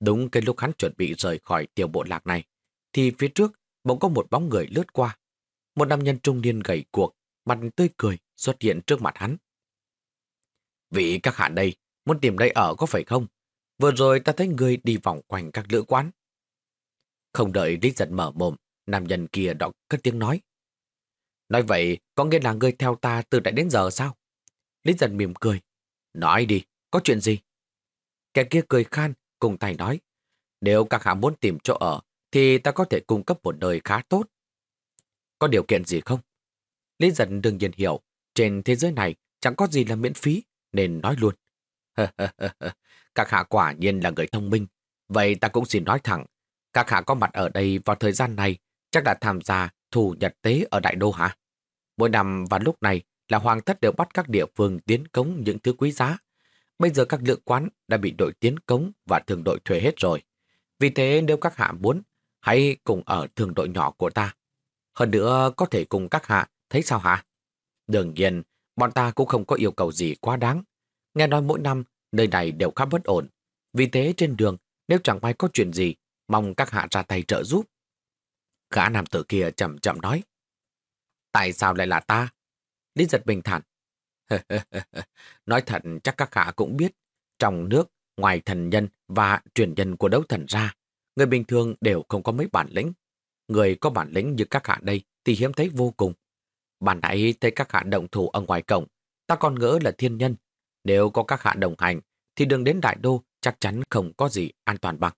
Đúng cái lúc hắn chuẩn bị rời khỏi tiểu bộ lạc này, thì phía trước bỗng có một bóng người lướt qua. Một nam nhân trung niên gầy cuộc, mặt tươi cười xuất hiện trước mặt hắn. Vị các hạ đây, muốn tìm đây ở có phải không? Vừa rồi ta thấy người đi vòng quanh các lữ quán. Không đợi Lý giật mở mồm, nam nhân kia đọc cất tiếng nói. Nói vậy, có nghĩa là người theo ta từ đại đến giờ sao? Lý giật mỉm cười. Nói đi, có chuyện gì? Kẻ kia cười khan, cùng tay nói. Nếu các hạ muốn tìm chỗ ở, thì ta có thể cung cấp một đời khá tốt. Có điều kiện gì không? Lý giật đương nhiên hiểu, trên thế giới này chẳng có gì là miễn phí, nên nói luôn. các hạ quả nhiên là người thông minh. Vậy ta cũng xin nói thẳng, các hạ có mặt ở đây vào thời gian này chắc đã tham gia thủ nhật tế ở Đại Đô hả? Mỗi năm vào lúc này là hoàng thất đều bắt các địa phương tiến cống những thứ quý giá. Bây giờ các lượng quán đã bị đội tiến cống và thường đội thuê hết rồi. Vì thế nếu các hạ muốn, hãy cùng ở thường đội nhỏ của ta. Hơn nữa có thể cùng các hạ, thấy sao hả? Đương nhiên, bọn ta cũng không có yêu cầu gì quá đáng. Nghe nói mỗi năm, nơi này đều khá bất ổn. Vì thế trên đường, nếu chẳng may có chuyện gì, mong các hạ ra tay trợ giúp. Gã nam tử kia chậm chậm nói. Tại sao lại là ta? Lý giật bình thản. nói thật chắc các hạ cũng biết, trong nước, ngoài thần nhân và truyền nhân của đấu thần ra, người bình thường đều không có mấy bản lĩnh. Người có bản lĩnh như các hạ đây thì hiếm thấy vô cùng. Bản nãy thấy các hạ động thủ ở ngoài cổng, ta còn ngỡ là thiên nhân. Nếu có các hạ đồng hành, thì đường đến đại đô chắc chắn không có gì an toàn bằng.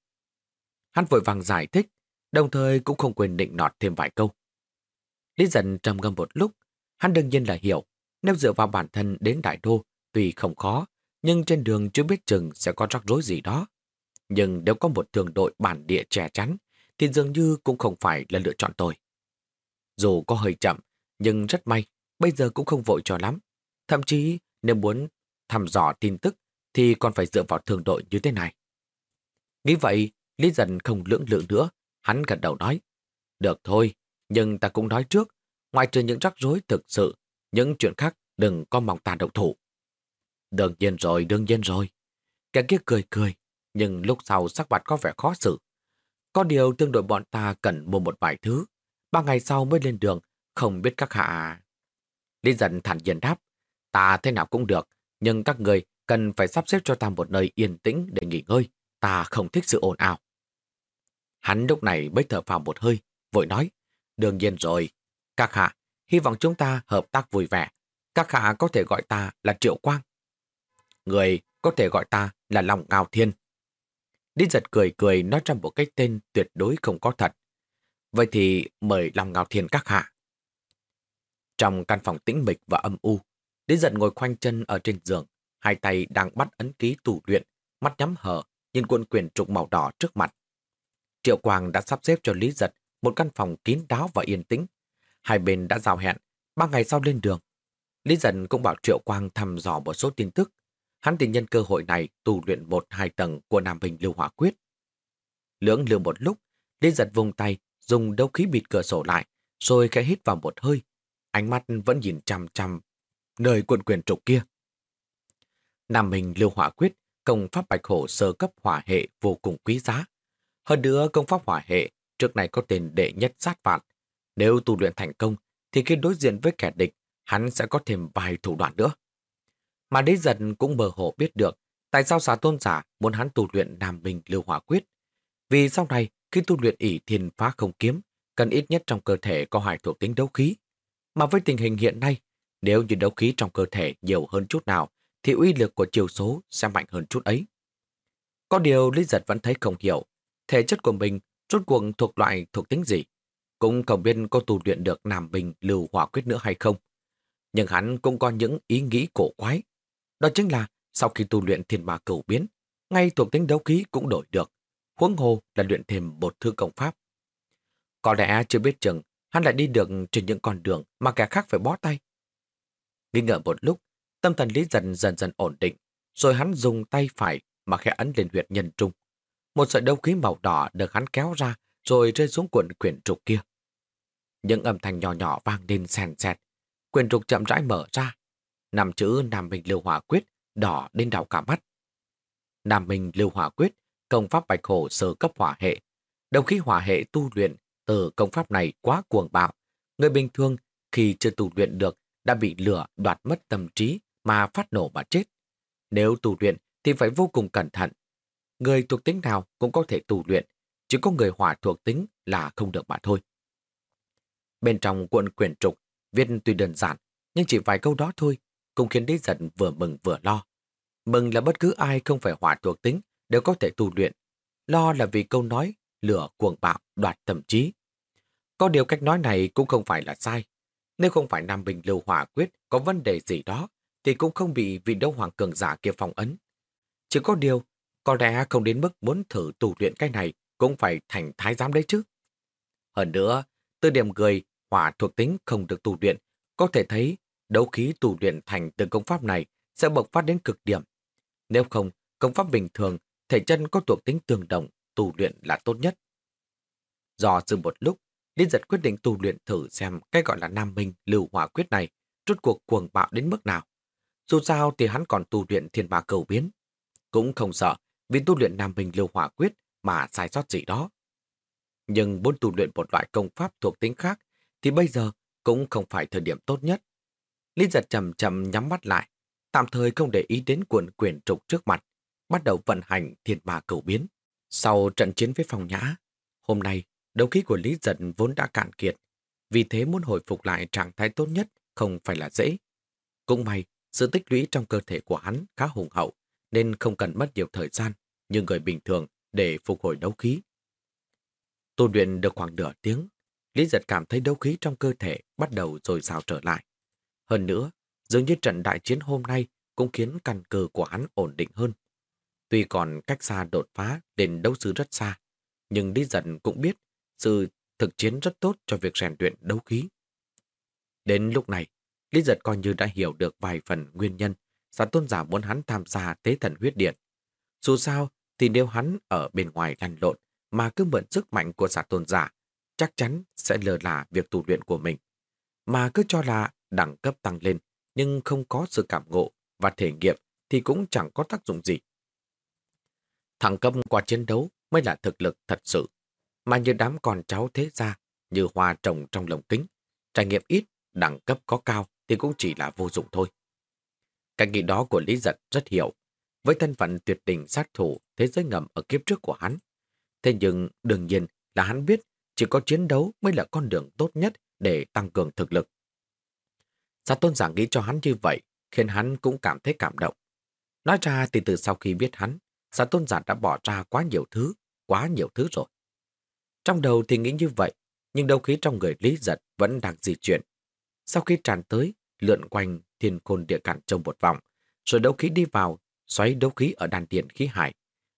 Hắn vội vàng giải thích, đồng thời cũng không quên định nọt thêm vài câu. Lý dần trầm ngâm một lúc, hắn đương nhiên là hiểu, nếu dựa vào bản thân đến đại đô, tuy không khó, nhưng trên đường chưa biết chừng sẽ có rắc rối gì đó. Nhưng nếu có một thường đội bản địa trẻ chắn, thì dường như cũng không phải là lựa chọn tôi. Dù có hơi chậm, nhưng rất may, bây giờ cũng không vội cho lắm. Thậm chí, nếu muốn thăm dò tin tức, thì còn phải dựa vào thường đội như thế này. Nghĩ vậy, Lý dần không lưỡng lự nữa, hắn gật đầu nói. Được thôi, nhưng ta cũng nói trước, ngoài trừ những rắc rối thực sự, những chuyện khác đừng có mong ta động thủ. Đương nhiên rồi, đương nhiên rồi. Kẻ kia cười cười, nhưng lúc sau sắc mặt có vẻ khó xử. Có điều tương đối bọn ta cần mua một vài thứ. Ba ngày sau mới lên đường, không biết các hạ... Lý dần thản nhiên đáp, ta thế nào cũng được, nhưng các người cần phải sắp xếp cho ta một nơi yên tĩnh để nghỉ ngơi. Ta không thích sự ồn ào. Hắn lúc này mới thở phào một hơi, vội nói, đương nhiên rồi. Các hạ, hy vọng chúng ta hợp tác vui vẻ. Các hạ có thể gọi ta là Triệu Quang. Người có thể gọi ta là Lòng Ngào Thiên. Đi giật cười cười nói ra một cái tên tuyệt đối không có thật. Vậy thì mời Lòng Ngào Thiên các hạ. Trong căn phòng tĩnh mịch và âm u, Lý giật ngồi khoanh chân ở trên giường, hai tay đang bắt ấn ký tủ luyện, mắt nhắm hờ, nhìn cuộn quyền trục màu đỏ trước mặt. Triệu Quang đã sắp xếp cho Lý Giật một căn phòng kín đáo và yên tĩnh. Hai bên đã giao hẹn, ba ngày sau lên đường. Lý Giật cũng bảo Triệu Quang thăm dò một số tin tức. Hắn tình nhân cơ hội này tu luyện một hai tầng của Nam Bình Lưu Hỏa Quyết. Lưỡng lưu một lúc, Lý Giật vùng tay, dùng đấu khí bịt cửa sổ lại, rồi khẽ hít vào một hơi. Ánh mắt vẫn nhìn chằm chằm nơi quận quyền trục kia. Nam Bình Lưu Hỏa Quyết, công pháp bạch hổ sơ cấp hỏa hệ vô cùng quý giá. Hơn nữa công pháp hỏa hệ trước này có tên đệ nhất sát phạt. Nếu tu luyện thành công thì khi đối diện với kẻ địch hắn sẽ có thêm vài thủ đoạn nữa. Mà đế giật cũng mơ hồ biết được tại sao xá tôn giả muốn hắn tu luyện Nam Bình Lưu Hỏa Quyết. Vì sau này khi tu luyện ỷ thiên phá không kiếm cần ít nhất trong cơ thể có hai thuộc tính đấu khí. Mà với tình hình hiện nay nếu như đấu khí trong cơ thể nhiều hơn chút nào thì uy lực của chiều số sẽ mạnh hơn chút ấy. Có điều Lý Giật vẫn thấy không hiểu, thể chất của mình rốt cuộc thuộc loại thuộc tính gì. Cũng không biết có tu luyện được Nam Bình lưu hỏa quyết nữa hay không. Nhưng hắn cũng có những ý nghĩ cổ quái. Đó chính là sau khi tu luyện thiên ma cầu biến, ngay thuộc tính đấu khí cũng đổi được. Huống hồ là luyện thêm một thư công pháp. Có lẽ chưa biết chừng, hắn lại đi được trên những con đường mà kẻ khác phải bó tay. Nghi ngờ một lúc, Tâm thần Lý dần dần dần ổn định, rồi hắn dùng tay phải mà khẽ ấn lên huyệt nhân trung. Một sợi đấu khí màu đỏ được hắn kéo ra rồi rơi xuống cuộn quyển trục kia. Những âm thanh nhỏ nhỏ vang lên sèn sẹt. Quyển trục chậm rãi mở ra. Nằm chữ Nam Minh Lưu Hỏa Quyết đỏ đến đảo cả mắt. Nam Minh Lưu Hỏa Quyết, công pháp bạch hổ sơ cấp hỏa hệ. Đồng khi hỏa hệ tu luyện từ công pháp này quá cuồng bạo. Người bình thường khi chưa tu luyện được đã bị lửa đoạt mất tâm trí mà phát nổ mà chết. Nếu tu luyện thì phải vô cùng cẩn thận. Người thuộc tính nào cũng có thể tu luyện, chỉ có người hỏa thuộc tính là không được mà thôi. Bên trong cuộn quyển trục, viết tuy đơn giản, nhưng chỉ vài câu đó thôi, cũng khiến Lý Giật vừa mừng vừa lo. Mừng là bất cứ ai không phải hỏa thuộc tính đều có thể tu luyện. Lo là vì câu nói lửa cuồng bạo đoạt tâm trí. Có điều cách nói này cũng không phải là sai. Nếu không phải Nam Bình Lưu Hỏa Quyết có vấn đề gì đó, thì cũng không bị vị đấu hoàng cường giả kia phong ấn. Chỉ có điều, có lẽ không đến mức muốn thử tu luyện cái này cũng phải thành thái giám đấy chứ. Hơn nữa, từ điểm cười hỏa thuộc tính không được tu luyện, có thể thấy đấu khí tu luyện thành từ công pháp này sẽ bộc phát đến cực điểm. Nếu không, công pháp bình thường, thể chân có thuộc tính tương đồng, tu luyện là tốt nhất. Do sự một lúc, Liên giật quyết định tu luyện thử xem cái gọi là nam minh lưu hỏa quyết này rốt cuộc cuồng bạo đến mức nào. Dù sao thì hắn còn tu luyện thiên ma cầu biến. Cũng không sợ vì tu luyện nam minh lưu hỏa quyết mà sai sót gì đó. Nhưng muốn tu luyện một loại công pháp thuộc tính khác thì bây giờ cũng không phải thời điểm tốt nhất. Lý giật chậm chậm nhắm mắt lại, tạm thời không để ý đến cuộn quyền trục trước mặt, bắt đầu vận hành thiên ma cầu biến. Sau trận chiến với phòng nhã, hôm nay đấu khí của Lý giật vốn đã cạn kiệt, vì thế muốn hồi phục lại trạng thái tốt nhất không phải là dễ. Cũng may, sự tích lũy trong cơ thể của hắn khá hùng hậu, nên không cần mất nhiều thời gian như người bình thường để phục hồi đấu khí. Tu luyện được khoảng nửa tiếng, Lý giật cảm thấy đấu khí trong cơ thể bắt đầu rồi rào trở lại. Hơn nữa, dường như trận đại chiến hôm nay cũng khiến căn cơ của hắn ổn định hơn. Tuy còn cách xa đột phá đến đấu sư rất xa, nhưng Lý dần cũng biết sự thực chiến rất tốt cho việc rèn luyện đấu khí. Đến lúc này, Lý giật coi như đã hiểu được vài phần nguyên nhân xã tôn giả muốn hắn tham gia tế thần huyết điện. Dù sao, thì nếu hắn ở bên ngoài lăn lộn mà cứ mượn sức mạnh của xã tôn giả, chắc chắn sẽ lờ là việc tu luyện của mình. Mà cứ cho là đẳng cấp tăng lên nhưng không có sự cảm ngộ và thể nghiệm thì cũng chẳng có tác dụng gì. Thẳng cấp qua chiến đấu mới là thực lực thật sự. Mà như đám con cháu thế gia, như hoa trồng trong lồng kính, trải nghiệm ít, đẳng cấp có cao thì cũng chỉ là vô dụng thôi. Cách nghĩ đó của Lý Giật rất hiểu. Với thân phận tuyệt đỉnh sát thủ thế giới ngầm ở kiếp trước của hắn. Thế nhưng đương nhiên là hắn biết chỉ có chiến đấu mới là con đường tốt nhất để tăng cường thực lực. Sát tôn giảng nghĩ cho hắn như vậy khiến hắn cũng cảm thấy cảm động. Nói ra thì từ sau khi biết hắn, sát tôn giả đã bỏ ra quá nhiều thứ, quá nhiều thứ rồi. Trong đầu thì nghĩ như vậy, nhưng đầu khí trong người Lý Giật vẫn đang di chuyển. Sau khi tràn tới, lượn quanh thiên khôn địa cản trong một vòng, rồi đấu khí đi vào, xoáy đấu khí ở đàn điện khí hải.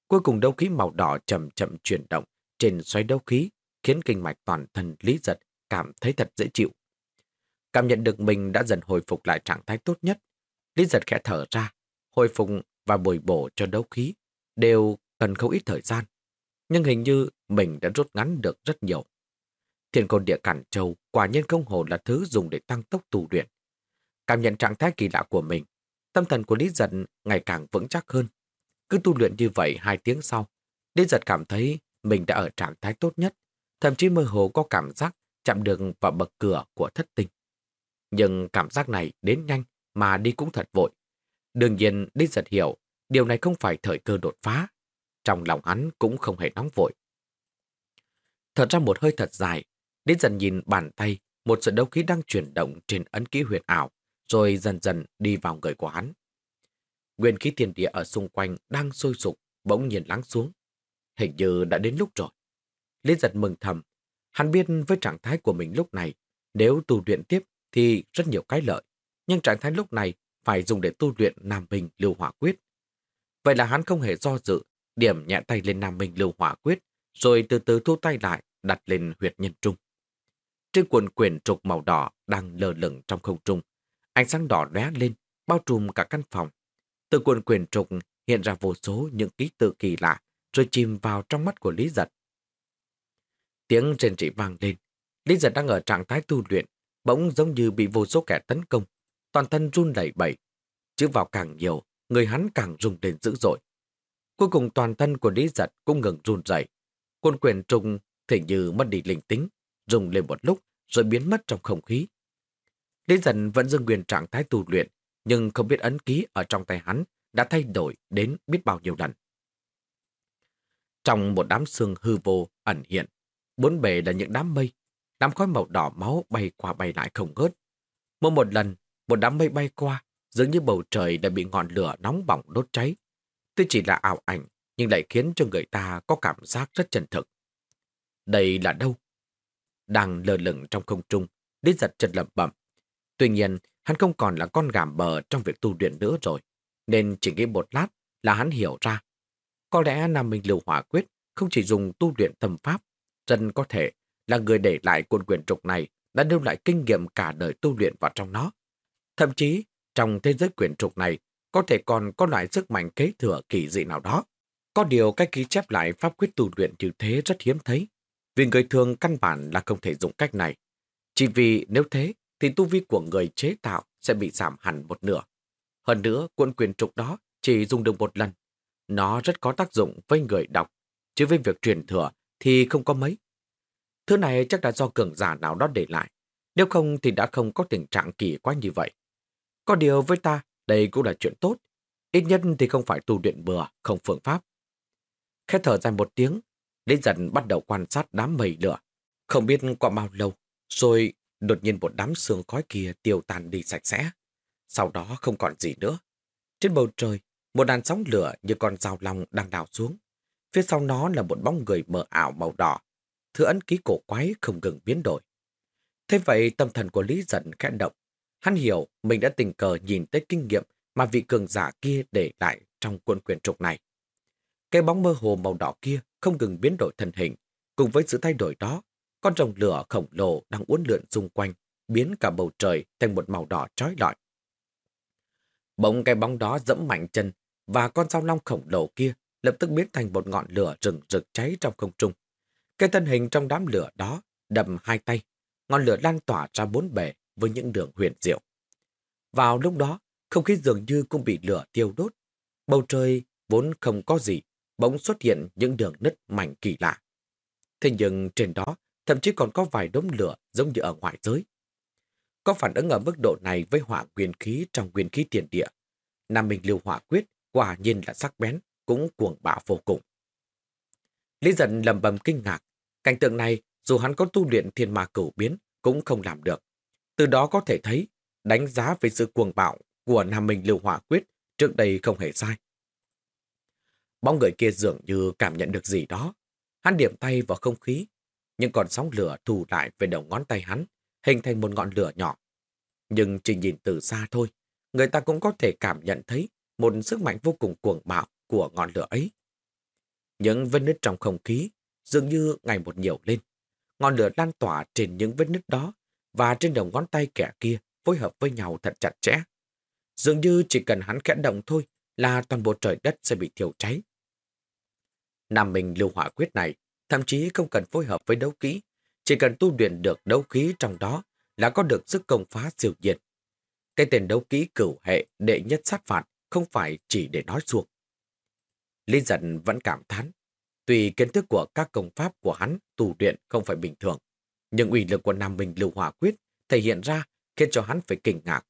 Cuối cùng đấu khí màu đỏ chậm chậm chuyển động trên xoáy đấu khí, khiến kinh mạch toàn thân Lý Giật cảm thấy thật dễ chịu. Cảm nhận được mình đã dần hồi phục lại trạng thái tốt nhất, Lý Giật khẽ thở ra, hồi phục và bồi bổ cho đấu khí, đều cần không ít thời gian. Nhưng hình như mình đã rút ngắn được rất nhiều. Thiên côn địa cản châu quả nhiên không hồ là thứ dùng để tăng tốc tu luyện. Cảm nhận trạng thái kỳ lạ của mình, tâm thần của Lý Giật ngày càng vững chắc hơn. Cứ tu luyện như vậy hai tiếng sau, Lý Giật cảm thấy mình đã ở trạng thái tốt nhất, thậm chí mơ hồ có cảm giác chạm đường vào bậc cửa của thất tinh. Nhưng cảm giác này đến nhanh mà đi cũng thật vội. Đương nhiên đi Giật hiểu điều này không phải thời cơ đột phá. Trong lòng hắn cũng không hề nóng vội. Thật ra một hơi thật dài, Lý dần nhìn bàn tay một sự đấu khí đang chuyển động trên ấn ký huyền ảo rồi dần dần đi vào người của hắn. Nguyên khí thiên địa ở xung quanh đang sôi sục, bỗng nhiên lắng xuống. Hình như đã đến lúc rồi. Lý giật mừng thầm. Hắn biết với trạng thái của mình lúc này, nếu tu luyện tiếp thì rất nhiều cái lợi. Nhưng trạng thái lúc này phải dùng để tu luyện Nam Minh Lưu Hỏa Quyết. Vậy là hắn không hề do dự, điểm nhẹ tay lên Nam Minh Lưu Hỏa Quyết, rồi từ từ thu tay lại, đặt lên huyệt nhân trung. Trên quần quyển trục màu đỏ đang lờ lửng trong không trung, Ánh sáng đỏ lóe lên, bao trùm cả căn phòng. Từ cuộn quyển trục hiện ra vô số những ký tự kỳ lạ, rồi chìm vào trong mắt của Lý Giật. Tiếng rền trị vang lên. Lý Giật đang ở trạng thái tu luyện, bỗng giống như bị vô số kẻ tấn công. Toàn thân run lẩy bẩy. Chữ vào càng nhiều, người hắn càng rung lên dữ dội. Cuối cùng toàn thân của Lý Giật cũng ngừng run dậy. Quân quyền trùng thể như mất đi linh tính, rung lên một lúc rồi biến mất trong không khí. Lý Giật vẫn dừng quyền trạng thái tu luyện, nhưng không biết ấn ký ở trong tay hắn đã thay đổi đến biết bao nhiêu lần. Trong một đám sương hư vô ẩn hiện, bốn bề là những đám mây, đám khói màu đỏ máu bay qua bay lại không ngớt. Mỗi một lần, một đám mây bay qua, dường như bầu trời đã bị ngọn lửa nóng bỏng đốt cháy. Tuy chỉ là ảo ảnh, nhưng lại khiến cho người ta có cảm giác rất chân thực. Đây là đâu? Đang lơ lửng trong không trung, Lý giật chật lẩm bẩm. Tuy nhiên, hắn không còn là con gàm bờ trong việc tu luyện nữa rồi, nên chỉ nghĩ một lát là hắn hiểu ra. Có lẽ Nam Minh Lưu Hỏa Quyết không chỉ dùng tu luyện tâm pháp, dần có thể là người để lại cuộn quyền trục này đã lưu lại kinh nghiệm cả đời tu luyện vào trong nó. Thậm chí, trong thế giới quyền trục này, có thể còn có loại sức mạnh kế thừa kỳ dị nào đó. Có điều cách ghi chép lại pháp quyết tu luyện như thế rất hiếm thấy, vì người thường căn bản là không thể dùng cách này. Chỉ vì nếu thế thì tu vi của người chế tạo sẽ bị giảm hẳn một nửa. Hơn nữa, cuộn quyền trục đó chỉ dùng được một lần. Nó rất có tác dụng với người đọc, chứ với việc truyền thừa thì không có mấy. Thứ này chắc là do cường giả nào đó để lại, nếu không thì đã không có tình trạng kỳ quá như vậy. Có điều với ta, đây cũng là chuyện tốt. Ít nhất thì không phải tu luyện bừa, không phương pháp. Khẽ thở dài một tiếng, Lý dần bắt đầu quan sát đám mây lửa. Không biết qua bao lâu, rồi Đột nhiên một đám sương khói kia tiêu tan đi sạch sẽ. Sau đó không còn gì nữa. Trên bầu trời, một đàn sóng lửa như con dao long đang đào xuống. Phía sau nó là một bóng người mờ ảo màu đỏ. Thứ ấn ký cổ quái không ngừng biến đổi. Thế vậy tâm thần của Lý giận khẽ động. Hắn hiểu mình đã tình cờ nhìn tới kinh nghiệm mà vị cường giả kia để lại trong cuộn quyển trục này. Cái bóng mơ hồ màu đỏ kia không ngừng biến đổi thân hình. Cùng với sự thay đổi đó, con rồng lửa khổng lồ đang uốn lượn xung quanh, biến cả bầu trời thành một màu đỏ trói lọi. Bỗng cái bóng đó dẫm mạnh chân và con sao long khổng lồ kia lập tức biến thành một ngọn lửa rừng rực cháy trong không trung. Cái thân hình trong đám lửa đó đầm hai tay, ngọn lửa lan tỏa ra bốn bề với những đường huyền diệu. Vào lúc đó, không khí dường như cũng bị lửa tiêu đốt. Bầu trời vốn không có gì, bỗng xuất hiện những đường nứt mảnh kỳ lạ. Thế nhưng trên đó thậm chí còn có vài đống lửa giống như ở ngoại giới. Có phản ứng ở mức độ này với hỏa nguyên khí trong nguyên khí tiền địa. Nam Minh Lưu Hỏa Quyết quả nhiên là sắc bén, cũng cuồng bạo vô cùng. Lý giận lầm bầm kinh ngạc. Cảnh tượng này, dù hắn có tu luyện thiên ma cửu biến, cũng không làm được. Từ đó có thể thấy, đánh giá về sự cuồng bạo của Nam Minh Lưu Hỏa Quyết trước đây không hề sai. Bóng người kia dường như cảm nhận được gì đó. Hắn điểm tay vào không khí, nhưng còn sóng lửa thù lại về đầu ngón tay hắn, hình thành một ngọn lửa nhỏ. Nhưng chỉ nhìn từ xa thôi, người ta cũng có thể cảm nhận thấy một sức mạnh vô cùng cuồng bạo của ngọn lửa ấy. Những vết nứt trong không khí dường như ngày một nhiều lên. Ngọn lửa lan tỏa trên những vết nứt đó và trên đầu ngón tay kẻ kia phối hợp với nhau thật chặt chẽ. Dường như chỉ cần hắn khẽ động thôi là toàn bộ trời đất sẽ bị thiêu cháy. Nam mình lưu hỏa quyết này thậm chí không cần phối hợp với đấu kỹ, chỉ cần tu luyện được đấu khí trong đó là có được sức công phá siêu nhiên. Cái tên đấu kỹ cửu hệ đệ nhất sát phạt không phải chỉ để nói suông. Lý giận vẫn cảm thán, tuy kiến thức của các công pháp của hắn tu luyện không phải bình thường, nhưng uy lực của Nam Minh Lưu Hỏa Quyết thể hiện ra khiến cho hắn phải kinh ngạc.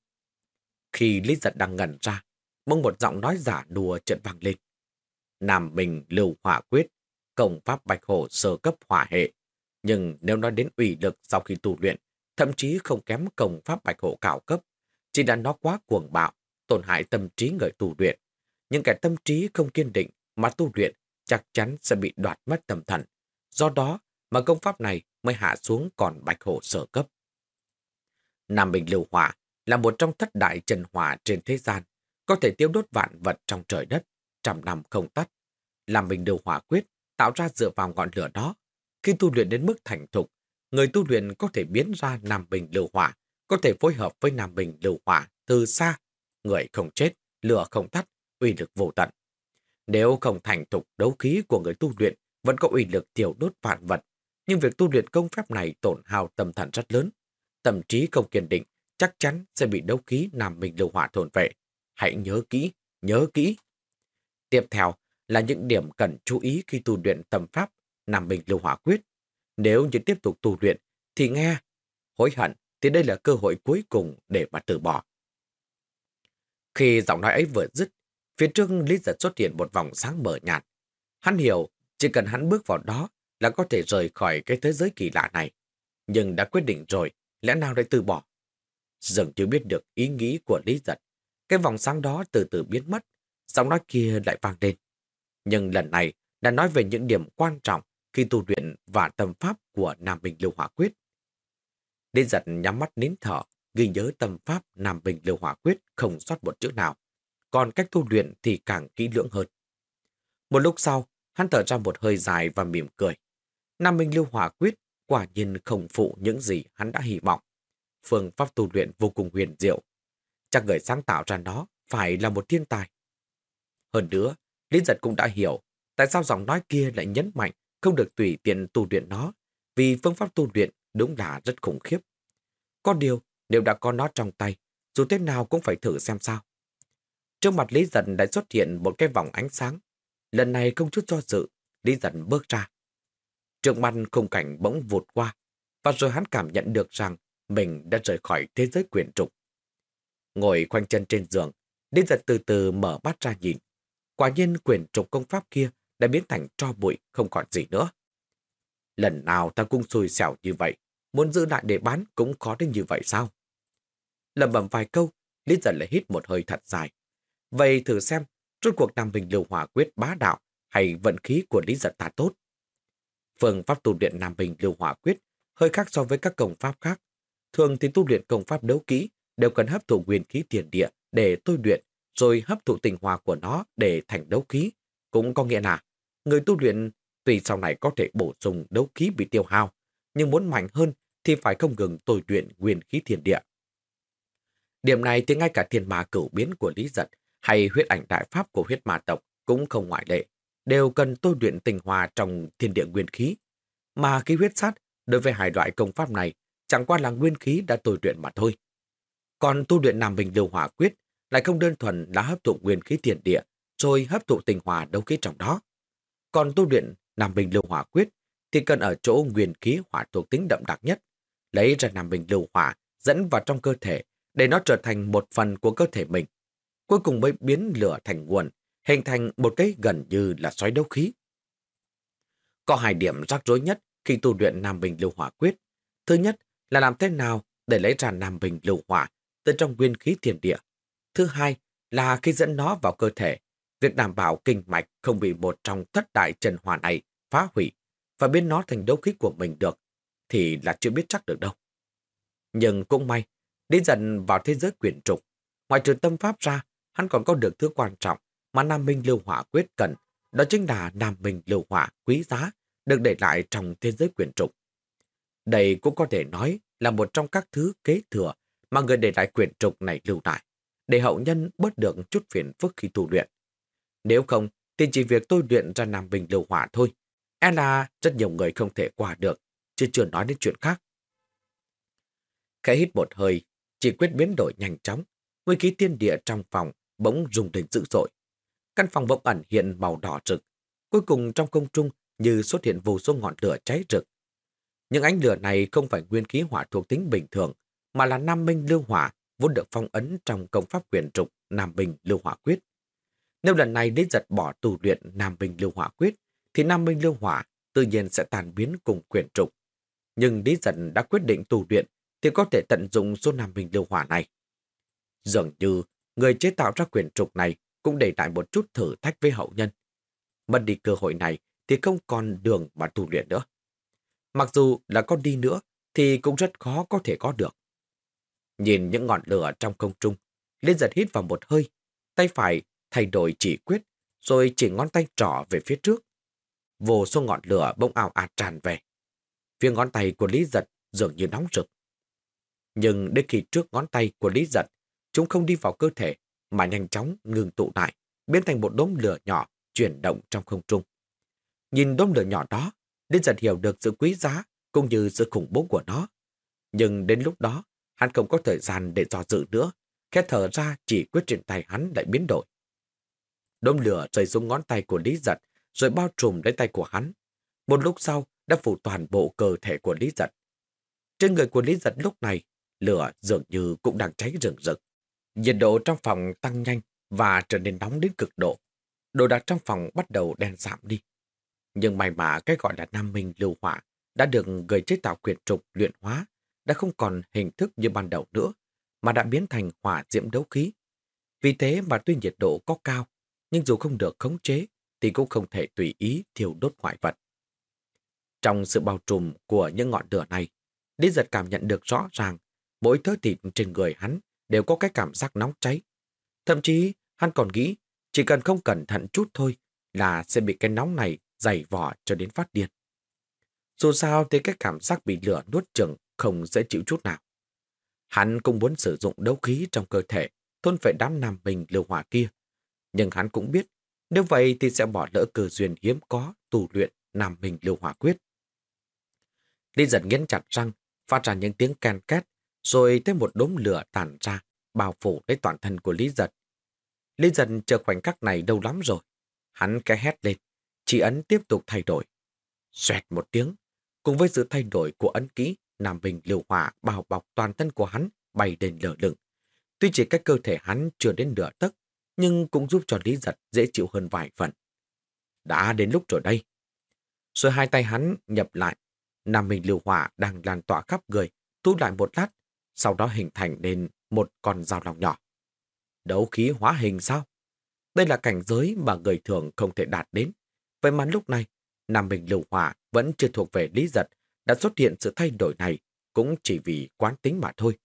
Khi Lý giật đang ngẩn ra, mong một giọng nói giả đùa trận vang lên. Nam Minh Lưu Hỏa Quyết, công pháp bạch hổ sơ cấp hỏa hệ. Nhưng nếu nói đến uy lực sau khi tu luyện, thậm chí không kém công pháp bạch hổ cao cấp, chỉ là nó quá cuồng bạo, tổn hại tâm trí người tu luyện. Nhưng kẻ tâm trí không kiên định mà tu luyện chắc chắn sẽ bị đoạt mất tâm thần. Do đó mà công pháp này mới hạ xuống còn bạch hổ sở cấp. Nam Bình Lưu Hỏa là một trong thất đại trần hỏa trên thế gian, có thể tiêu đốt vạn vật trong trời đất, trăm năm không tắt. Làm Bình Lưu Hỏa quyết tạo ra dựa vào ngọn lửa đó. Khi tu luyện đến mức thành thục, người tu luyện có thể biến ra Nam Bình Lưu Hỏa, có thể phối hợp với Nam Bình Lưu Hỏa từ xa. Người không chết, lửa không tắt, uy lực vô tận. Nếu không thành thục đấu khí của người tu luyện vẫn có uy lực tiêu đốt vạn vật, nhưng việc tu luyện công pháp này tổn hao tâm thần rất lớn. Tâm trí không kiên định chắc chắn sẽ bị đấu khí làm mình Lưu Hỏa thôn vệ. Hãy nhớ kỹ, nhớ kỹ. Tiếp theo là những điểm cần chú ý khi tu luyện tâm pháp Nam Minh Lưu Hỏa Quyết. Nếu như tiếp tục tu luyện thì nghe, hối hận thì đây là cơ hội cuối cùng để mà từ bỏ. Khi giọng nói ấy vừa dứt, phía trước Lý giật xuất hiện một vòng sáng mờ nhạt. Hắn hiểu, chỉ cần hắn bước vào đó là có thể rời khỏi cái thế giới kỳ lạ này. Nhưng đã quyết định rồi, lẽ nào lại từ bỏ? Dường chưa biết được ý nghĩ của Lý giật. Cái vòng sáng đó từ từ biến mất, giọng nói kia lại vang lên. Nhưng lần này đã nói về những điểm quan trọng khi tu luyện và tâm pháp của Nam Bình Lưu Hỏa Quyết. Lý giật nhắm mắt nín thở, ghi nhớ tâm pháp Nam Bình Lưu Hỏa Quyết không sót một chữ nào. Còn cách tu luyện thì càng kỹ lưỡng hơn. Một lúc sau, hắn thở ra một hơi dài và mỉm cười. Nam Minh Lưu Hỏa Quyết quả nhiên không phụ những gì hắn đã hy vọng. Phương pháp tu luyện vô cùng huyền diệu. Chắc người sáng tạo ra nó phải là một thiên tài. Hơn nữa, Lý Giật cũng đã hiểu tại sao giọng nói kia lại nhấn mạnh không được tùy tiện tu luyện nó, vì phương pháp tu luyện đúng là rất khủng khiếp. Có điều, nếu đã có nó trong tay, dù thế nào cũng phải thử xem sao. Trước mặt Lý Dần đã xuất hiện một cái vòng ánh sáng. Lần này không chút do dự, Lý Dần bước ra. Trước mặt khung cảnh bỗng vụt qua, và rồi hắn cảm nhận được rằng mình đã rời khỏi thế giới quyền trục. Ngồi khoanh chân trên giường, Lý Dần từ từ mở mắt ra nhìn. Quả nhiên quyền trục công pháp kia đã biến thành tro bụi, không còn gì nữa. Lần nào ta cũng xui xẻo như vậy, muốn giữ lại để bán cũng khó đến như vậy sao? Lầm bầm vài câu, Lý Dần lại hít một hơi thật dài. Vậy thử xem, rốt cuộc Nam Bình Lưu Hỏa Quyết bá đạo hay vận khí của Lý Giật ta tốt? Phương pháp tu luyện Nam Bình Lưu Hỏa Quyết hơi khác so với các công pháp khác. Thường thì tu luyện công pháp đấu kỹ đều cần hấp thụ nguyên khí tiền địa để tôi luyện, rồi hấp thụ tình hòa của nó để thành đấu khí. Cũng có nghĩa là, người tu luyện tùy sau này có thể bổ sung đấu khí bị tiêu hao, nhưng muốn mạnh hơn thì phải không ngừng tôi luyện nguyên khí thiền địa. Điểm này thì ngay cả thiên ma cửu biến của Lý Giật hay huyết ảnh đại pháp của huyết ma tộc cũng không ngoại lệ, đều cần tôi luyện tình hòa trong thiên địa nguyên khí. Mà khí huyết sát đối với hai loại công pháp này chẳng qua là nguyên khí đã tôi luyện mà thôi. Còn tu luyện Nam Bình Lưu Hỏa Quyết lại không đơn thuần là hấp thụ nguyên khí tiền địa rồi hấp thụ tình hòa đấu khí trong đó. Còn tu luyện Nam Bình Lưu Hỏa Quyết thì cần ở chỗ nguyên khí hỏa thuộc tính đậm đặc nhất, lấy ra Nam Bình Lưu Hỏa dẫn vào trong cơ thể để nó trở thành một phần của cơ thể mình. Cuối cùng mới biến lửa thành nguồn, hình thành một cái gần như là xoáy đấu khí. Có hai điểm rắc rối nhất khi tu luyện Nam Bình Lưu Hỏa Quyết. Thứ nhất là làm thế nào để lấy ra Nam Bình Lưu Hỏa từ trong nguyên khí thiên địa. Thứ hai là khi dẫn nó vào cơ thể, việc đảm bảo kinh mạch không bị một trong thất đại trần hỏa này phá hủy và biến nó thành đấu khí của mình được, thì là chưa biết chắc được đâu. Nhưng cũng may, đi dần vào thế giới quyền trục, ngoài trừ tâm pháp ra, hắn còn có được thứ quan trọng mà Nam Minh Lưu Hỏa quyết cần, đó chính là Nam Minh Lưu Hỏa quý giá được để lại trong thế giới quyền trục. Đây cũng có thể nói là một trong các thứ kế thừa mà người để lại quyền trục này lưu lại, để hậu nhân bớt được chút phiền phức khi tu luyện. Nếu không, thì chỉ việc tôi luyện ra Nam Bình Lưu Hỏa thôi. E là rất nhiều người không thể qua được, chứ chưa nói đến chuyện khác. Khẽ hít một hơi, chỉ quyết biến đổi nhanh chóng, nguyên khí thiên địa trong phòng bỗng rung lên dữ dội. Căn phòng bỗng ẩn hiện màu đỏ rực. Cuối cùng trong không trung như xuất hiện vô số ngọn lửa cháy rực. Những ánh lửa này không phải nguyên khí hỏa thuộc tính bình thường, mà là Nam Minh Lưu Hỏa vốn được phong ấn trong công pháp quyền trục Nam Minh Lưu Hỏa Quyết. Nếu lần này Lý Giật bỏ tu luyện Nam Minh Lưu Hỏa Quyết, thì Nam Minh Lưu Hỏa tự nhiên sẽ tàn biến cùng quyền trục. Nhưng Lý Giật đã quyết định tu luyện thì có thể tận dụng số Nam Minh Lưu Hỏa này. Dường như người chế tạo ra quyền trục này cũng để lại một chút thử thách với hậu nhân. Mất đi cơ hội này thì không còn đường mà tu luyện nữa. Mặc dù là có đi nữa thì cũng rất khó có thể có được. Nhìn những ngọn lửa trong không trung, Liên giật hít vào một hơi, tay phải thay đổi chỉ quyết, rồi chỉ ngón tay trỏ về phía trước. Vô số ngọn lửa bỗng ảo ạt tràn về. Phía ngón tay của Lý Giật dường như nóng rực. Nhưng đến khi trước ngón tay của Lý Giật, chúng không đi vào cơ thể, mà nhanh chóng ngừng tụ lại, biến thành một đốm lửa nhỏ chuyển động trong không trung. Nhìn đốm lửa nhỏ đó, Lý Giật hiểu được sự quý giá cũng như sự khủng bố của nó. Nhưng đến lúc đó, hắn không có thời gian để dò dự nữa, khẽ thở ra chỉ quyết trên tay hắn lại biến đổi. Đốm lửa rơi xuống ngón tay của Lý Giật, rồi bao trùm lấy tay của hắn. Một lúc sau, đã phủ toàn bộ cơ thể của Lý Giật. Trên người của Lý Giật lúc này, lửa dường như cũng đang cháy rừng rực. Nhiệt độ trong phòng tăng nhanh và trở nên nóng đến cực độ. Đồ đạc trong phòng bắt đầu đen giảm đi. Nhưng may mà cái gọi là Nam Minh lưu hỏa đã được người chế tạo quyền trục luyện hóa, đã không còn hình thức như ban đầu nữa, mà đã biến thành hỏa diễm đấu khí. Vì thế mà tuy nhiệt độ có cao, nhưng dù không được khống chế, thì cũng không thể tùy ý thiêu đốt ngoại vật. Trong sự bao trùm của những ngọn lửa này, Lý giật cảm nhận được rõ ràng mỗi thớ thịt trên người hắn đều có cái cảm giác nóng cháy. Thậm chí hắn còn nghĩ chỉ cần không cẩn thận chút thôi là sẽ bị cái nóng này dày vỏ cho đến phát điên. Dù sao thì cái cảm giác bị lửa nuốt chừng không dễ chịu chút nào. Hắn cũng muốn sử dụng đấu khí trong cơ thể, thôn phải đám nam mình lưu hỏa kia. Nhưng hắn cũng biết, nếu vậy thì sẽ bỏ lỡ cơ duyên hiếm có tu luyện nam mình lưu hỏa quyết. Lý giật nghiến chặt răng, phát ra những tiếng can két, rồi thêm một đốm lửa tàn ra, bao phủ lấy toàn thân của Lý giật. Lý giật chờ khoảnh khắc này đâu lắm rồi. Hắn cái hét lên, chỉ ấn tiếp tục thay đổi. Xoẹt một tiếng, cùng với sự thay đổi của ấn ký, Nam Bình liều hỏa bao bọc toàn thân của hắn bay lên lở lửng. Tuy chỉ cách cơ thể hắn chưa đến nửa tấc, nhưng cũng giúp cho Lý Giật dễ chịu hơn vài phần. Đã đến lúc rồi đây. Rồi hai tay hắn nhập lại, Nam Bình liều hỏa đang lan tỏa khắp người, tu lại một lát, sau đó hình thành nên một con dao lòng nhỏ. Đấu khí hóa hình sao? Đây là cảnh giới mà người thường không thể đạt đến. Vậy mà lúc này, Nam Bình lưu hỏa vẫn chưa thuộc về Lý Giật, đã xuất hiện sự thay đổi này, cũng chỉ vì quán tính mà thôi.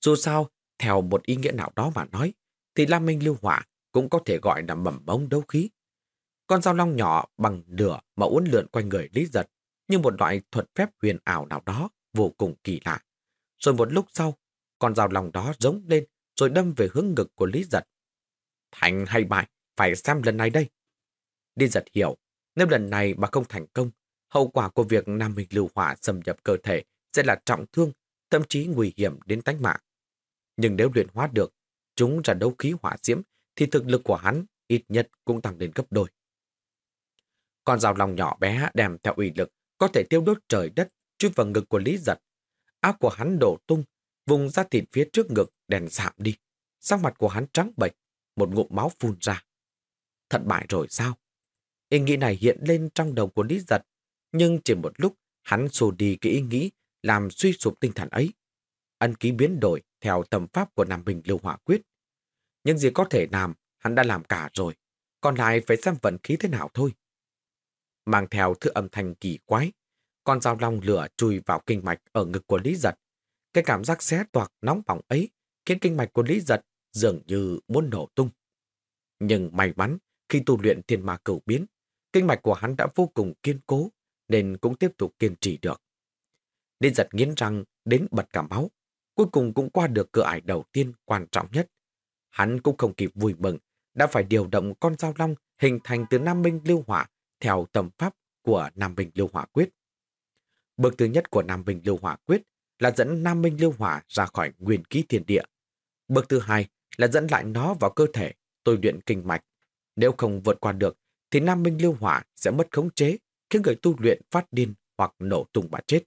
Dù sao, theo một ý nghĩa nào đó mà nói, thì Lam Minh Lưu Hỏa cũng có thể gọi là mầm bóng đấu khí. Con dao long nhỏ bằng lửa mà uốn lượn quanh người Lý Giật như một loại thuật phép huyền ảo nào đó vô cùng kỳ lạ. Rồi một lúc sau, con dao lòng đó giống lên rồi đâm về hướng ngực của Lý Giật. Thành hay bại, phải xem lần này đây. Lý Giật hiểu, nếu lần này mà không thành công, hậu quả của việc Nam Minh lưu hỏa xâm nhập cơ thể sẽ là trọng thương, thậm chí nguy hiểm đến tánh mạng. Nhưng nếu luyện hóa được, chúng ra đấu khí hỏa diễm, thì thực lực của hắn ít nhất cũng tăng lên gấp đôi. Con rào lòng nhỏ bé đem theo ủy lực có thể tiêu đốt trời đất chui vào ngực của Lý Giật. Áo của hắn đổ tung, vùng da thịt phía trước ngực đèn sạm đi. Sắc mặt của hắn trắng bệch, một ngụm máu phun ra. Thất bại rồi sao? Ý nghĩ này hiện lên trong đầu của Lý Giật, nhưng chỉ một lúc hắn xô đi cái ý nghĩ làm suy sụp tinh thần ấy. Ân ký biến đổi theo tầm pháp của Nam Bình Lưu Hỏa Quyết. Những gì có thể làm, hắn đã làm cả rồi. Còn lại phải xem vận khí thế nào thôi. Mang theo thứ âm thanh kỳ quái, con dao long lửa chui vào kinh mạch ở ngực của Lý Giật. Cái cảm giác xé toạc nóng bỏng ấy khiến kinh mạch của Lý Giật dường như muốn nổ tung. Nhưng may mắn, khi tu luyện thiên ma cầu biến, kinh mạch của hắn đã vô cùng kiên cố, nên cũng tiếp tục kiên trì được. Lý Giật nghiến răng đến bật cả máu, cuối cùng cũng qua được cửa ải đầu tiên quan trọng nhất. Hắn cũng không kịp vui mừng, đã phải điều động con dao long hình thành từ Nam Minh Lưu Hỏa theo tầm pháp của Nam Minh Lưu Hỏa Quyết. Bước thứ nhất của Nam Minh Lưu Hỏa Quyết là dẫn Nam Minh Lưu Hỏa ra khỏi nguyên ký thiên địa. Bước thứ hai là dẫn lại nó vào cơ thể, tôi luyện kinh mạch. Nếu không vượt qua được, thì Nam Minh Lưu Hỏa sẽ mất khống chế, khiến người tu luyện phát điên hoặc nổ tung mà chết.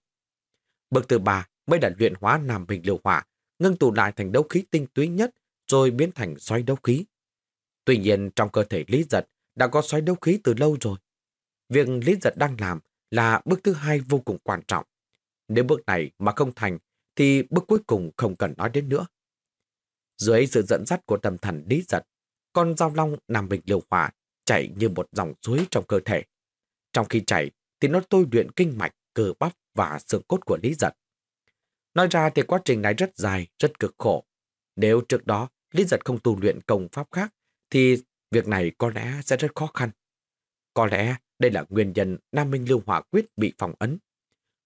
Bước thứ ba mới là luyện hóa Nam Minh Lưu Hỏa, ngưng tụ lại thành đấu khí tinh túy nhất, rồi biến thành xoáy đấu khí. Tuy nhiên trong cơ thể Lý Giật đã có xoáy đấu khí từ lâu rồi. Việc Lý Giật đang làm là bước thứ hai vô cùng quan trọng. Nếu bước này mà không thành, thì bước cuối cùng không cần nói đến nữa. Dưới sự dẫn dắt của tâm thần Lý Giật, con dao long nằm bình liều hỏa chảy như một dòng suối trong cơ thể. Trong khi chảy thì nó tôi luyện kinh mạch, cơ bắp và xương cốt của Lý Giật. Nói ra thì quá trình này rất dài, rất cực khổ. Nếu trước đó Lý Giật không tu luyện công pháp khác, thì việc này có lẽ sẽ rất khó khăn. Có lẽ đây là nguyên nhân Nam Minh Lưu Hỏa Quyết bị phòng ấn.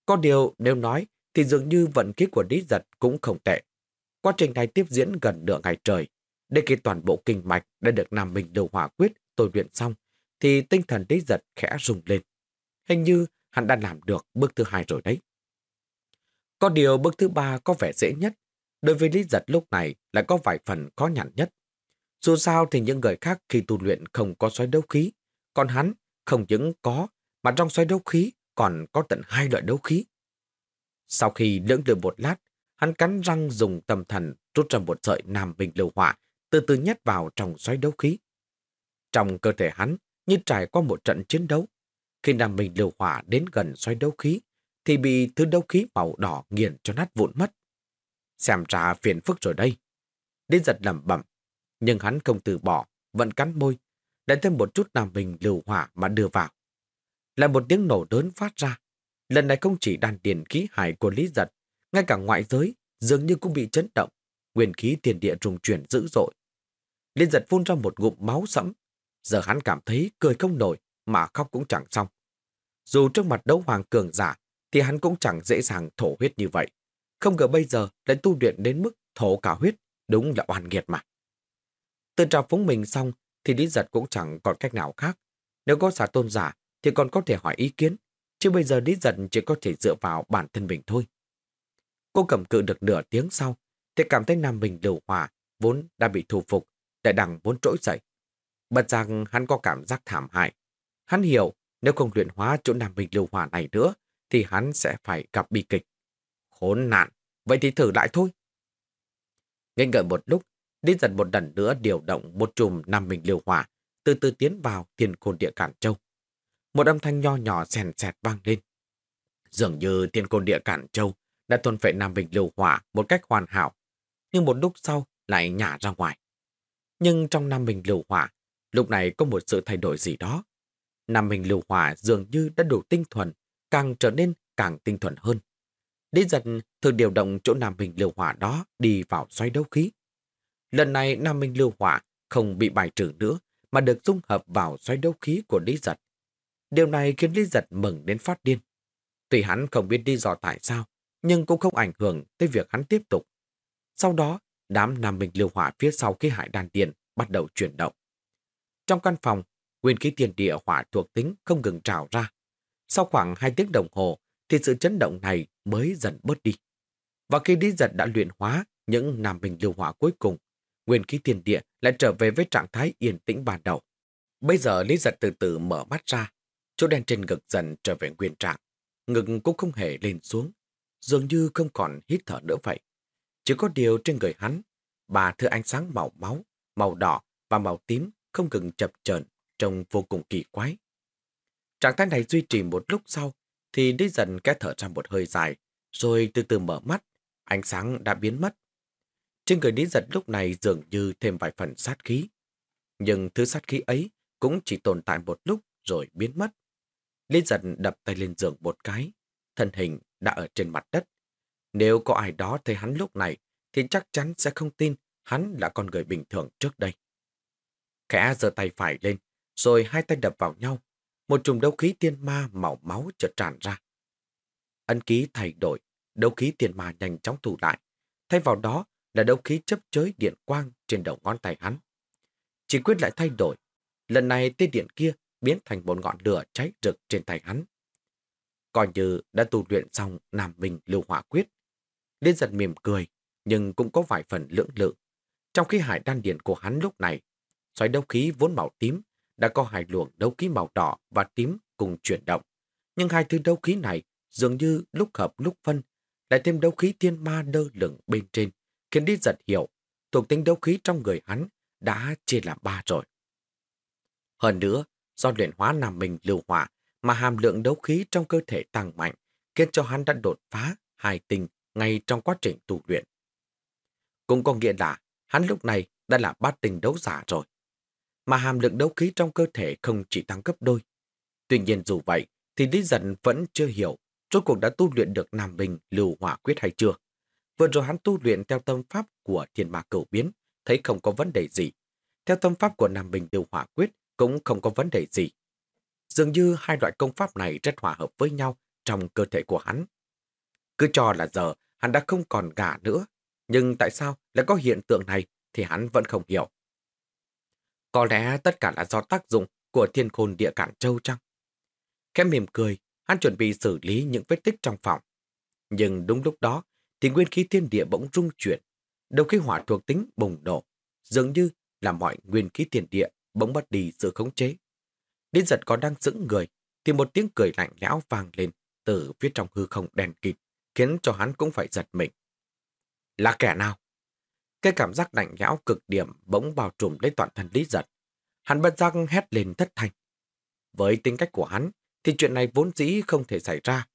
Có điều nếu nói thì dường như vận khí của Lý Giật cũng không tệ. Quá trình này tiếp diễn gần nửa ngày trời. Để khi toàn bộ kinh mạch đã được Nam Minh Lưu Hỏa Quyết tôi luyện xong, thì tinh thần Lý Giật khẽ rung lên. Hình như hắn đã làm được bước thứ hai rồi đấy. Có điều bước thứ ba có vẻ dễ nhất. Đối với Lý Giật lúc này lại có vài phần khó nhằn nhất. Dù sao thì những người khác khi tu luyện không có xoáy đấu khí, còn hắn không những có, mà trong xoáy đấu khí còn có tận hai loại đấu khí. Sau khi lưỡng lự một lát, hắn cắn răng dùng tâm thần rút ra một sợi nam bình lưu hỏa, từ từ nhét vào trong xoáy đấu khí. Trong cơ thể hắn như trải qua một trận chiến đấu. Khi nam bình lưu hỏa đến gần xoáy đấu khí, thì bị thứ đấu khí màu đỏ nghiền cho nát vụn mất. Xem ra phiền phức rồi đây. Đến giật lầm bẩm, nhưng hắn không từ bỏ, vẫn cắn môi, lại thêm một chút làm bình lưu hỏa mà đưa vào. Lại một tiếng nổ lớn phát ra. Lần này không chỉ đàn điền khí hải của Lý Giật, ngay cả ngoại giới dường như cũng bị chấn động, nguyên khí tiền địa trùng chuyển dữ dội. Lý Giật phun ra một ngụm máu sẫm, giờ hắn cảm thấy cười không nổi mà khóc cũng chẳng xong. Dù trước mặt đấu hoàng cường giả thì hắn cũng chẳng dễ dàng thổ huyết như vậy. Không ngờ bây giờ lại tu luyện đến mức thổ cả huyết, đúng là oan nghiệt mà. Từ trào phúng mình xong thì Lý Giật cũng chẳng còn cách nào khác. Nếu có giả tôn giả thì còn có thể hỏi ý kiến, chứ bây giờ Lý Giật chỉ có thể dựa vào bản thân mình thôi. Cô cầm cự được nửa tiếng sau, thì cảm thấy Nam Bình lưu hòa vốn đã bị thu phục, đại đằng vốn trỗi dậy. Bật rằng hắn có cảm giác thảm hại. Hắn hiểu nếu không luyện hóa chỗ Nam Bình lưu hòa này nữa, thì hắn sẽ phải gặp bi kịch. Khốn nạn, vậy thì thử lại thôi. Ngây ngợi một lúc, Lý dần một lần nữa điều động một chùm Nam Bình liều hỏa, từ từ tiến vào thiên côn địa Cản Châu. Một âm thanh nho nhỏ xèn xẹt vang lên. Dường như thiên côn địa Cản Châu đã thuần phệ Nam Bình liều hỏa một cách hoàn hảo, nhưng một lúc sau lại nhả ra ngoài. Nhưng trong Nam Bình liều hỏa, lúc này có một sự thay đổi gì đó. Nam Bình liều hỏa dường như đã đủ tinh thuần càng trở nên càng tinh thuần hơn. Lý giật thường điều động chỗ Nam bình liều Hỏa đó đi vào xoay đấu khí. Lần này Nam Minh Lưu Hỏa không bị bài trừ nữa mà được dung hợp vào xoay đấu khí của Lý giật. Điều này khiến Lý giật mừng đến phát điên. Tuy hắn không biết đi dò tại sao, nhưng cũng không ảnh hưởng tới việc hắn tiếp tục. Sau đó, đám Nam Minh Lưu Hỏa phía sau khí hải đàn điện bắt đầu chuyển động. Trong căn phòng, nguyên khí tiền địa hỏa thuộc tính không ngừng trào ra. Sau khoảng 2 tiếng đồng hồ, thì sự chấn động này mới dần bớt đi. Và khi Lý Giật đã luyện hóa những nam bình lưu hỏa cuối cùng, nguyên khí tiền địa lại trở về với trạng thái yên tĩnh ban đầu. Bây giờ Lý Giật từ từ mở mắt ra, chỗ đen trên ngực dần trở về nguyên trạng. Ngực cũng không hề lên xuống, dường như không còn hít thở nữa vậy. Chỉ có điều trên người hắn, bà thứ ánh sáng màu máu, màu đỏ và màu tím không ngừng chập chờn trông vô cùng kỳ quái. Trạng thái này duy trì một lúc sau, thì đi dần cái thở ra một hơi dài, rồi từ từ mở mắt, ánh sáng đã biến mất. Trên người lý giật lúc này dường như thêm vài phần sát khí. Nhưng thứ sát khí ấy cũng chỉ tồn tại một lúc rồi biến mất. Lý giật đập tay lên giường một cái, thân hình đã ở trên mặt đất. Nếu có ai đó thấy hắn lúc này, thì chắc chắn sẽ không tin hắn là con người bình thường trước đây. Khẽ giơ tay phải lên, rồi hai tay đập vào nhau. Một chùm đấu khí tiên ma màu máu chợt tràn ra. Ân ký thay đổi, đấu khí tiên ma nhanh chóng tụ lại. Thay vào đó là đấu khí chấp chới điện quang trên đầu ngón tay hắn. Chỉ quyết lại thay đổi. Lần này tia điện kia biến thành một ngọn lửa cháy rực trên tay hắn. Coi như đã tu luyện xong Nam Minh Lưu Hỏa Quyết. Liên giật mỉm cười, nhưng cũng có vài phần lưỡng lự. Trong khi hải đan điện của hắn lúc này, xoáy đấu khí vốn màu tím, đã có hai luồng đấu khí màu đỏ và tím cùng chuyển động. Nhưng hai thứ đấu khí này dường như lúc hợp lúc phân, lại thêm đấu khí thiên ma đơ lửng bên trên, khiến đi giật hiểu, thuộc tính đấu khí trong người hắn đã chia làm ba rồi. Hơn nữa, do luyện hóa nằm mình lưu hỏa mà hàm lượng đấu khí trong cơ thể tăng mạnh, khiến cho hắn đã đột phá hai tình ngay trong quá trình tu luyện. Cũng có nghĩa là hắn lúc này đã là bát tình đấu giả rồi. Mà hàm lượng đấu khí trong cơ thể không chỉ tăng gấp đôi. Tuy nhiên dù vậy, thì Lý Dân vẫn chưa hiểu rốt cuộc đã tu luyện được Nam Bình lưu hỏa quyết hay chưa. Vừa rồi hắn tu luyện theo tâm pháp của thiên ma cầu biến, thấy không có vấn đề gì. Theo tâm pháp của Nam Bình tiêu hỏa quyết cũng không có vấn đề gì. Dường như hai loại công pháp này rất hòa hợp với nhau trong cơ thể của hắn. Cứ cho là giờ hắn đã không còn gà nữa, nhưng tại sao lại có hiện tượng này thì hắn vẫn không hiểu. Có lẽ tất cả là do tác dụng của thiên khôn địa cản châu chăng? Khẽ mỉm cười, hắn chuẩn bị xử lý những vết tích trong phòng. Nhưng đúng lúc đó, thì nguyên khí thiên địa bỗng rung chuyển. Đầu khí hỏa thuộc tính bùng nổ, dường như là mọi nguyên khí thiên địa bỗng bắt đi sự khống chế. Đến giật có đang sững người, thì một tiếng cười lạnh lẽo vang lên từ phía trong hư không đèn kịt, khiến cho hắn cũng phải giật mình. Là kẻ nào? Cái cảm giác lạnh lẽo cực điểm bỗng bao trùm lấy toàn thân Lý Giật. Hắn bất giác hét lên thất thanh. Với tính cách của hắn, thì chuyện này vốn dĩ không thể xảy ra.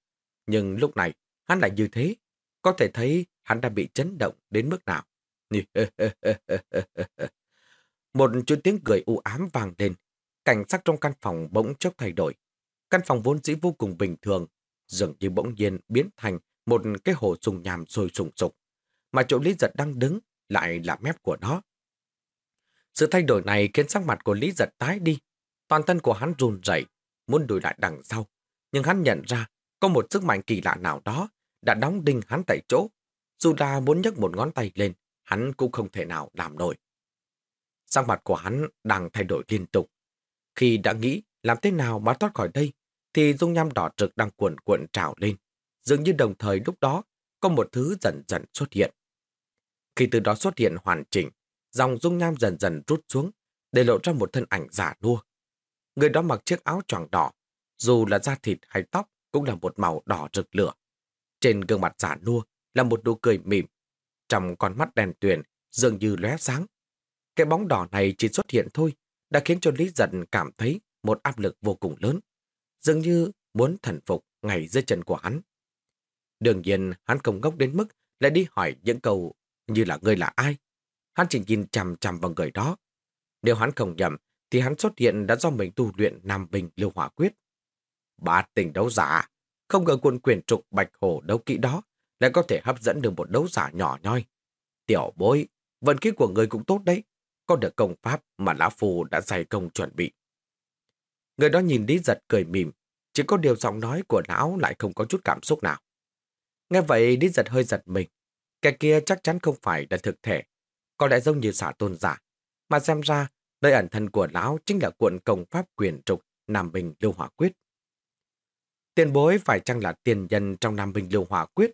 Nhưng lúc này, hắn lại như thế. Có thể thấy hắn đã bị chấn động đến mức nào. Một chuỗi tiếng cười u ám vàng lên. Cảnh sắc trong căn phòng bỗng chốc thay đổi. Căn phòng vốn dĩ vô cùng bình thường, dường như bỗng nhiên biến thành một cái hồ sùng nhàm sôi sùng sục. Mà chỗ Lý Giật đang đứng lại là mép của nó. Sự thay đổi này khiến sắc mặt của Lý Giật tái đi. Toàn thân của hắn run rẩy, muốn đuổi lại đằng sau. Nhưng hắn nhận ra có một sức mạnh kỳ lạ nào đó đã đóng đinh hắn tại chỗ. Dù là muốn nhấc một ngón tay lên, hắn cũng không thể nào làm nổi. Sang mặt của hắn đang thay đổi liên tục. Khi đã nghĩ làm thế nào mà thoát khỏi đây, thì dung nham đỏ trực đang cuộn cuộn trào lên. Dường như đồng thời lúc đó có một thứ dần dần xuất hiện. Khi từ đó xuất hiện hoàn chỉnh, dòng dung nham dần dần rút xuống, để lộ ra một thân ảnh giả nua. Người đó mặc chiếc áo choàng đỏ, dù là da thịt hay tóc cũng là một màu đỏ rực lửa. Trên gương mặt giả nua là một nụ cười mỉm, trong con mắt đèn tuyền dường như lóe sáng. Cái bóng đỏ này chỉ xuất hiện thôi đã khiến cho Lý Giận cảm thấy một áp lực vô cùng lớn, dường như muốn thần phục ngay dưới chân của hắn. Đương nhiên, hắn không ngốc đến mức lại đi hỏi những câu như là người là ai. Hắn chỉ nhìn chằm chằm vào người đó. Nếu hắn không nhầm, thì hắn xuất hiện đã do mình tu luyện Nam Bình Lưu Hỏa Quyết. Ba tình đấu giả, không ngờ quân quyền trục bạch hổ đấu kỹ đó lại có thể hấp dẫn được một đấu giả nhỏ nhoi. Tiểu bối, vận khí của người cũng tốt đấy, có được công pháp mà Lão phù đã dày công chuẩn bị. Người đó nhìn Lý Giật cười mỉm, chỉ có điều giọng nói của Lão lại không có chút cảm xúc nào. Nghe vậy Lý Giật hơi giật mình, kẻ kia chắc chắn không phải là thực thể, có lẽ giống như xả tôn giả, mà xem ra nơi ẩn thân của Lão chính là cuộn công pháp quyền trục Nam Bình Lưu Hỏa Quyết. Tiền bối phải chăng là tiền nhân trong Nam Bình Lưu Hỏa Quyết,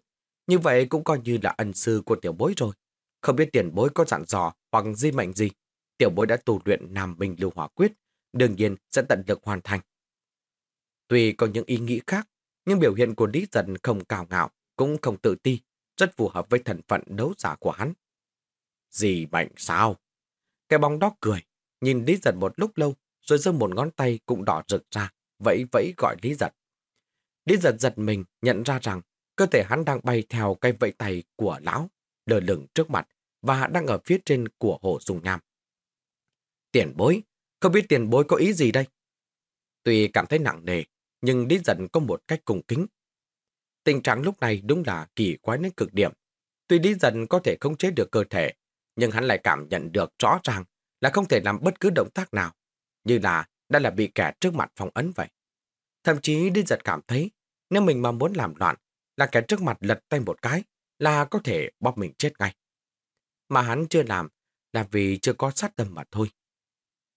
như vậy cũng coi như là ân sư của tiểu bối rồi. Không biết tiền bối có dặn dò hoặc di mệnh gì tiểu bối đã tu luyện Nam Minh Lưu Hỏa Quyết, đương nhiên sẽ tận lực hoàn thành. Tuy có những ý nghĩ khác, nhưng biểu hiện của Lý Dần không cao ngạo, cũng không tự ti, rất phù hợp với thần phận đấu giả của hắn. Gì mạnh sao? Cái bóng đó cười, nhìn Lý Giật một lúc lâu, rồi giơ một ngón tay cũng đỏ rực ra, vẫy vẫy gọi Lý Giật. Lý Giật giật mình, nhận ra rằng cơ thể hắn đang bay theo cây vẫy tay của lão, lờ lửng trước mặt và đang ở phía trên của hồ dùng nham. Tiền bối, không biết tiền bối có ý gì đây? Tuy cảm thấy nặng nề, nhưng Lý Dần có một cách cùng kính. Tình trạng lúc này đúng là kỳ quái đến cực điểm. Tuy Lý Dần có thể khống chế được cơ thể, nhưng hắn lại cảm nhận được rõ ràng là không thể làm bất cứ động tác nào, như là đã là bị kẻ trước mặt phong ấn vậy. Thậm chí Lý Giật cảm thấy, nếu mình mà muốn làm loạn, là kẻ trước mặt lật tay một cái, là có thể bóp mình chết ngay. Mà hắn chưa làm là vì chưa có sát tâm mà thôi.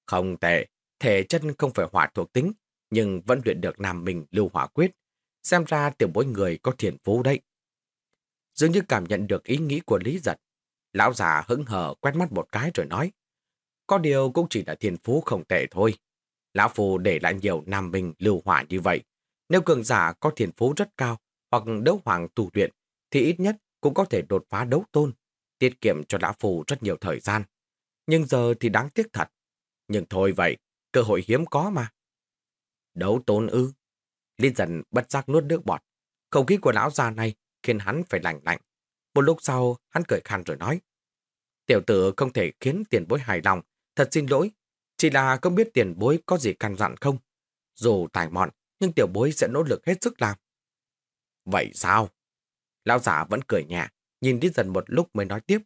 Không tệ, thể chân không phải hỏa thuộc tính, nhưng vẫn luyện được nam mình lưu hỏa quyết. Xem ra tiểu bối người có thiền phú đấy. Dường như cảm nhận được ý nghĩ của Lý Giật. Lão già hững hờ quét mắt một cái rồi nói. Có điều cũng chỉ là thiền phú không tệ thôi. Lão Phù để lại nhiều nam mình lưu hỏa như vậy. Nếu cường giả có thiền phú rất cao hoặc đấu hoàng tu luyện, thì ít nhất cũng có thể đột phá đấu tôn, tiết kiệm cho Lão Phù rất nhiều thời gian. Nhưng giờ thì đáng tiếc thật. Nhưng thôi vậy, cơ hội hiếm có mà. Đấu tôn ư. Liên dần bất giác nuốt nước bọt. Không khí của lão già này khiến hắn phải lạnh lạnh. Một lúc sau, hắn cười khăn rồi nói. Tiểu tử không thể khiến tiền bối hài lòng. Thật xin lỗi. Chỉ là không biết tiền bối có gì căn dặn không. Dù tài mọn, nhưng tiểu bối sẽ nỗ lực hết sức làm. Vậy sao? Lão giả vẫn cười nhẹ, nhìn đi dần một lúc mới nói tiếp.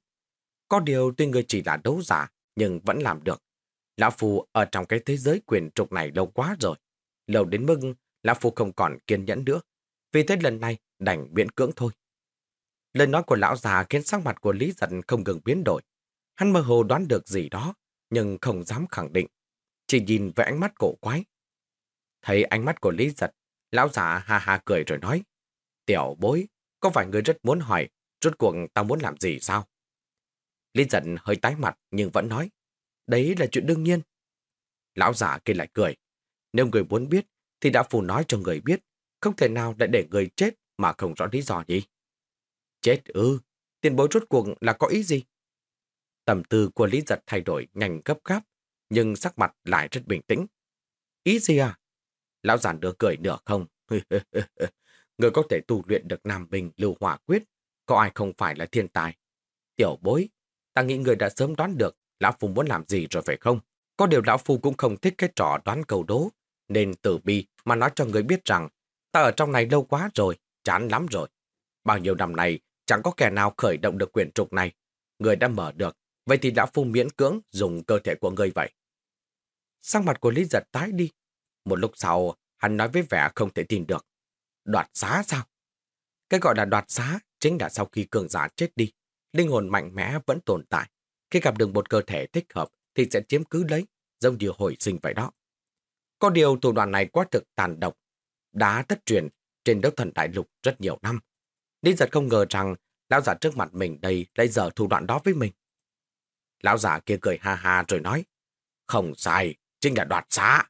Có điều tuy người chỉ là đấu giả, nhưng vẫn làm được. Lão Phu ở trong cái thế giới quyền trục này lâu quá rồi. Lâu đến mức Lão Phu không còn kiên nhẫn nữa. Vì thế lần này đành miễn cưỡng thôi. Lời nói của lão già khiến sắc mặt của Lý Giật không ngừng biến đổi. Hắn mơ hồ đoán được gì đó, nhưng không dám khẳng định. Chỉ nhìn với ánh mắt cổ quái. Thấy ánh mắt của Lý Giật, lão già ha ha cười rồi nói. Tiểu bối, có phải người rất muốn hỏi, rốt cuộc tao muốn làm gì sao? Lý Giật hơi tái mặt nhưng vẫn nói. Đấy là chuyện đương nhiên. Lão giả kia lại cười. Nếu người muốn biết, thì đã phù nói cho người biết. Không thể nào lại để người chết mà không rõ lý do gì. Chết ư, tiền bối rốt cuộc là có ý gì? Tầm tư của Lý Giật thay đổi nhanh gấp gáp, nhưng sắc mặt lại rất bình tĩnh. Ý gì à? Lão giản nửa cười nửa không. người có thể tu luyện được Nam Bình lưu hỏa quyết, có ai không phải là thiên tài. Tiểu bối, ta nghĩ người đã sớm đoán được Lão Phu muốn làm gì rồi phải không? Có điều Lão Phu cũng không thích cái trò đoán cầu đố, nên từ bi mà nói cho người biết rằng ta ở trong này lâu quá rồi, chán lắm rồi. Bao nhiêu năm nay chẳng có kẻ nào khởi động được quyển trục này. Người đã mở được, vậy thì Lão Phu miễn cưỡng dùng cơ thể của người vậy. Sang mặt của Lý Giật tái đi. Một lúc sau, hắn nói với vẻ không thể tin được. Đoạt xá sao? Cái gọi là đoạt xá chính là sau khi cường giả chết đi, linh hồn mạnh mẽ vẫn tồn tại. Khi gặp được một cơ thể thích hợp thì sẽ chiếm cứ lấy, giống như hồi sinh vậy đó. Có điều thủ đoạn này quá thực tàn độc, đã thất truyền trên đất thần đại lục rất nhiều năm. Lý giật không ngờ rằng lão giả trước mặt mình đây lại giờ thủ đoạn đó với mình. Lão giả kia cười ha ha rồi nói, không sai, chính là đoạt xá.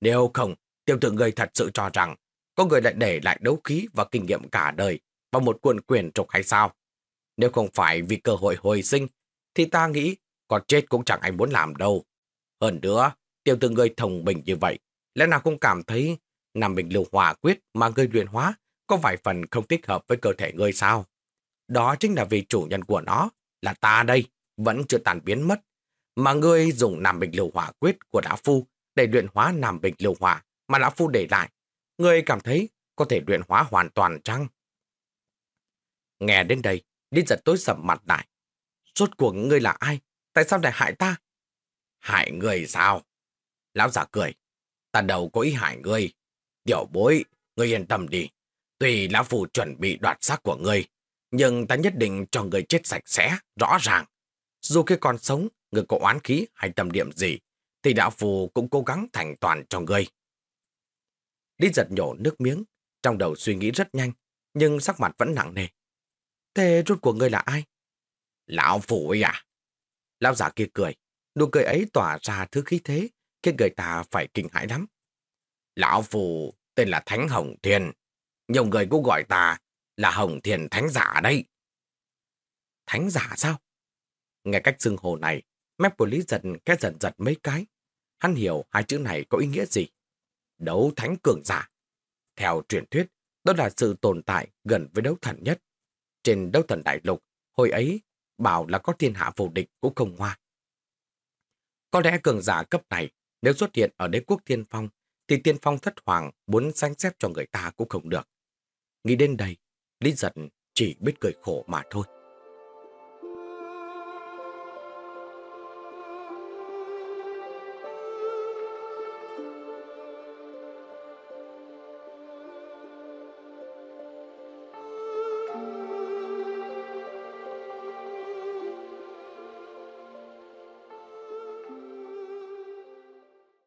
Nếu không, tiêu tử người thật sự cho rằng có người lại để lại đấu khí và kinh nghiệm cả đời vào một cuộn quyền trục hay sao? Nếu không phải vì cơ hội hồi sinh thì ta nghĩ còn chết cũng chẳng ai muốn làm đâu. Hơn nữa, tiêu từ người thông bình như vậy, lẽ nào không cảm thấy nằm bình lưu hỏa quyết mà người luyện hóa có vài phần không thích hợp với cơ thể người sao? Đó chính là vì chủ nhân của nó, là ta đây, vẫn chưa tàn biến mất. Mà ngươi dùng nằm bình lưu hỏa quyết của đá Phu để luyện hóa nằm bình liêu hỏa mà Lão Phu để lại. người cảm thấy có thể luyện hóa hoàn toàn chăng? Nghe đến đây, Lý giật tối sầm mặt lại. Rốt cuộc ngươi là ai? Tại sao lại hại ta? Hại người sao? Lão giả cười. Ta đâu có ý hại ngươi. Tiểu bối, ngươi yên tâm đi. Tuy lão phu chuẩn bị đoạt xác của ngươi, nhưng ta nhất định cho ngươi chết sạch sẽ, rõ ràng. Dù khi còn sống, ngươi có oán khí hay tâm điểm gì, thì đạo phù cũng cố gắng thành toàn cho ngươi. Lý giật nhổ nước miếng, trong đầu suy nghĩ rất nhanh, nhưng sắc mặt vẫn nặng nề. Thế rốt của ngươi là ai? Lão phù ấy à? Lão giả kia cười, nụ cười ấy tỏa ra thứ khí thế, khiến người ta phải kinh hãi lắm. Lão phù tên là Thánh Hồng Thiên, nhiều người cũng gọi ta là Hồng Thiền Thánh Giả đây. Thánh Giả sao? Nghe cách xưng hồ này, mép của Lý Giật cái giật giật mấy cái. Hắn hiểu hai chữ này có ý nghĩa gì. Đấu Thánh Cường Giả. Theo truyền thuyết, đó là sự tồn tại gần với đấu thần nhất. Trên đấu thần đại lục, hồi ấy, bảo là có thiên hạ vô địch cũng không hoa. Có lẽ cường giả cấp này, nếu xuất hiện ở đế quốc thiên phong, thì tiên phong thất hoàng muốn sanh xếp cho người ta cũng không được. Nghĩ đến đây, Lý Giật chỉ biết cười khổ mà thôi.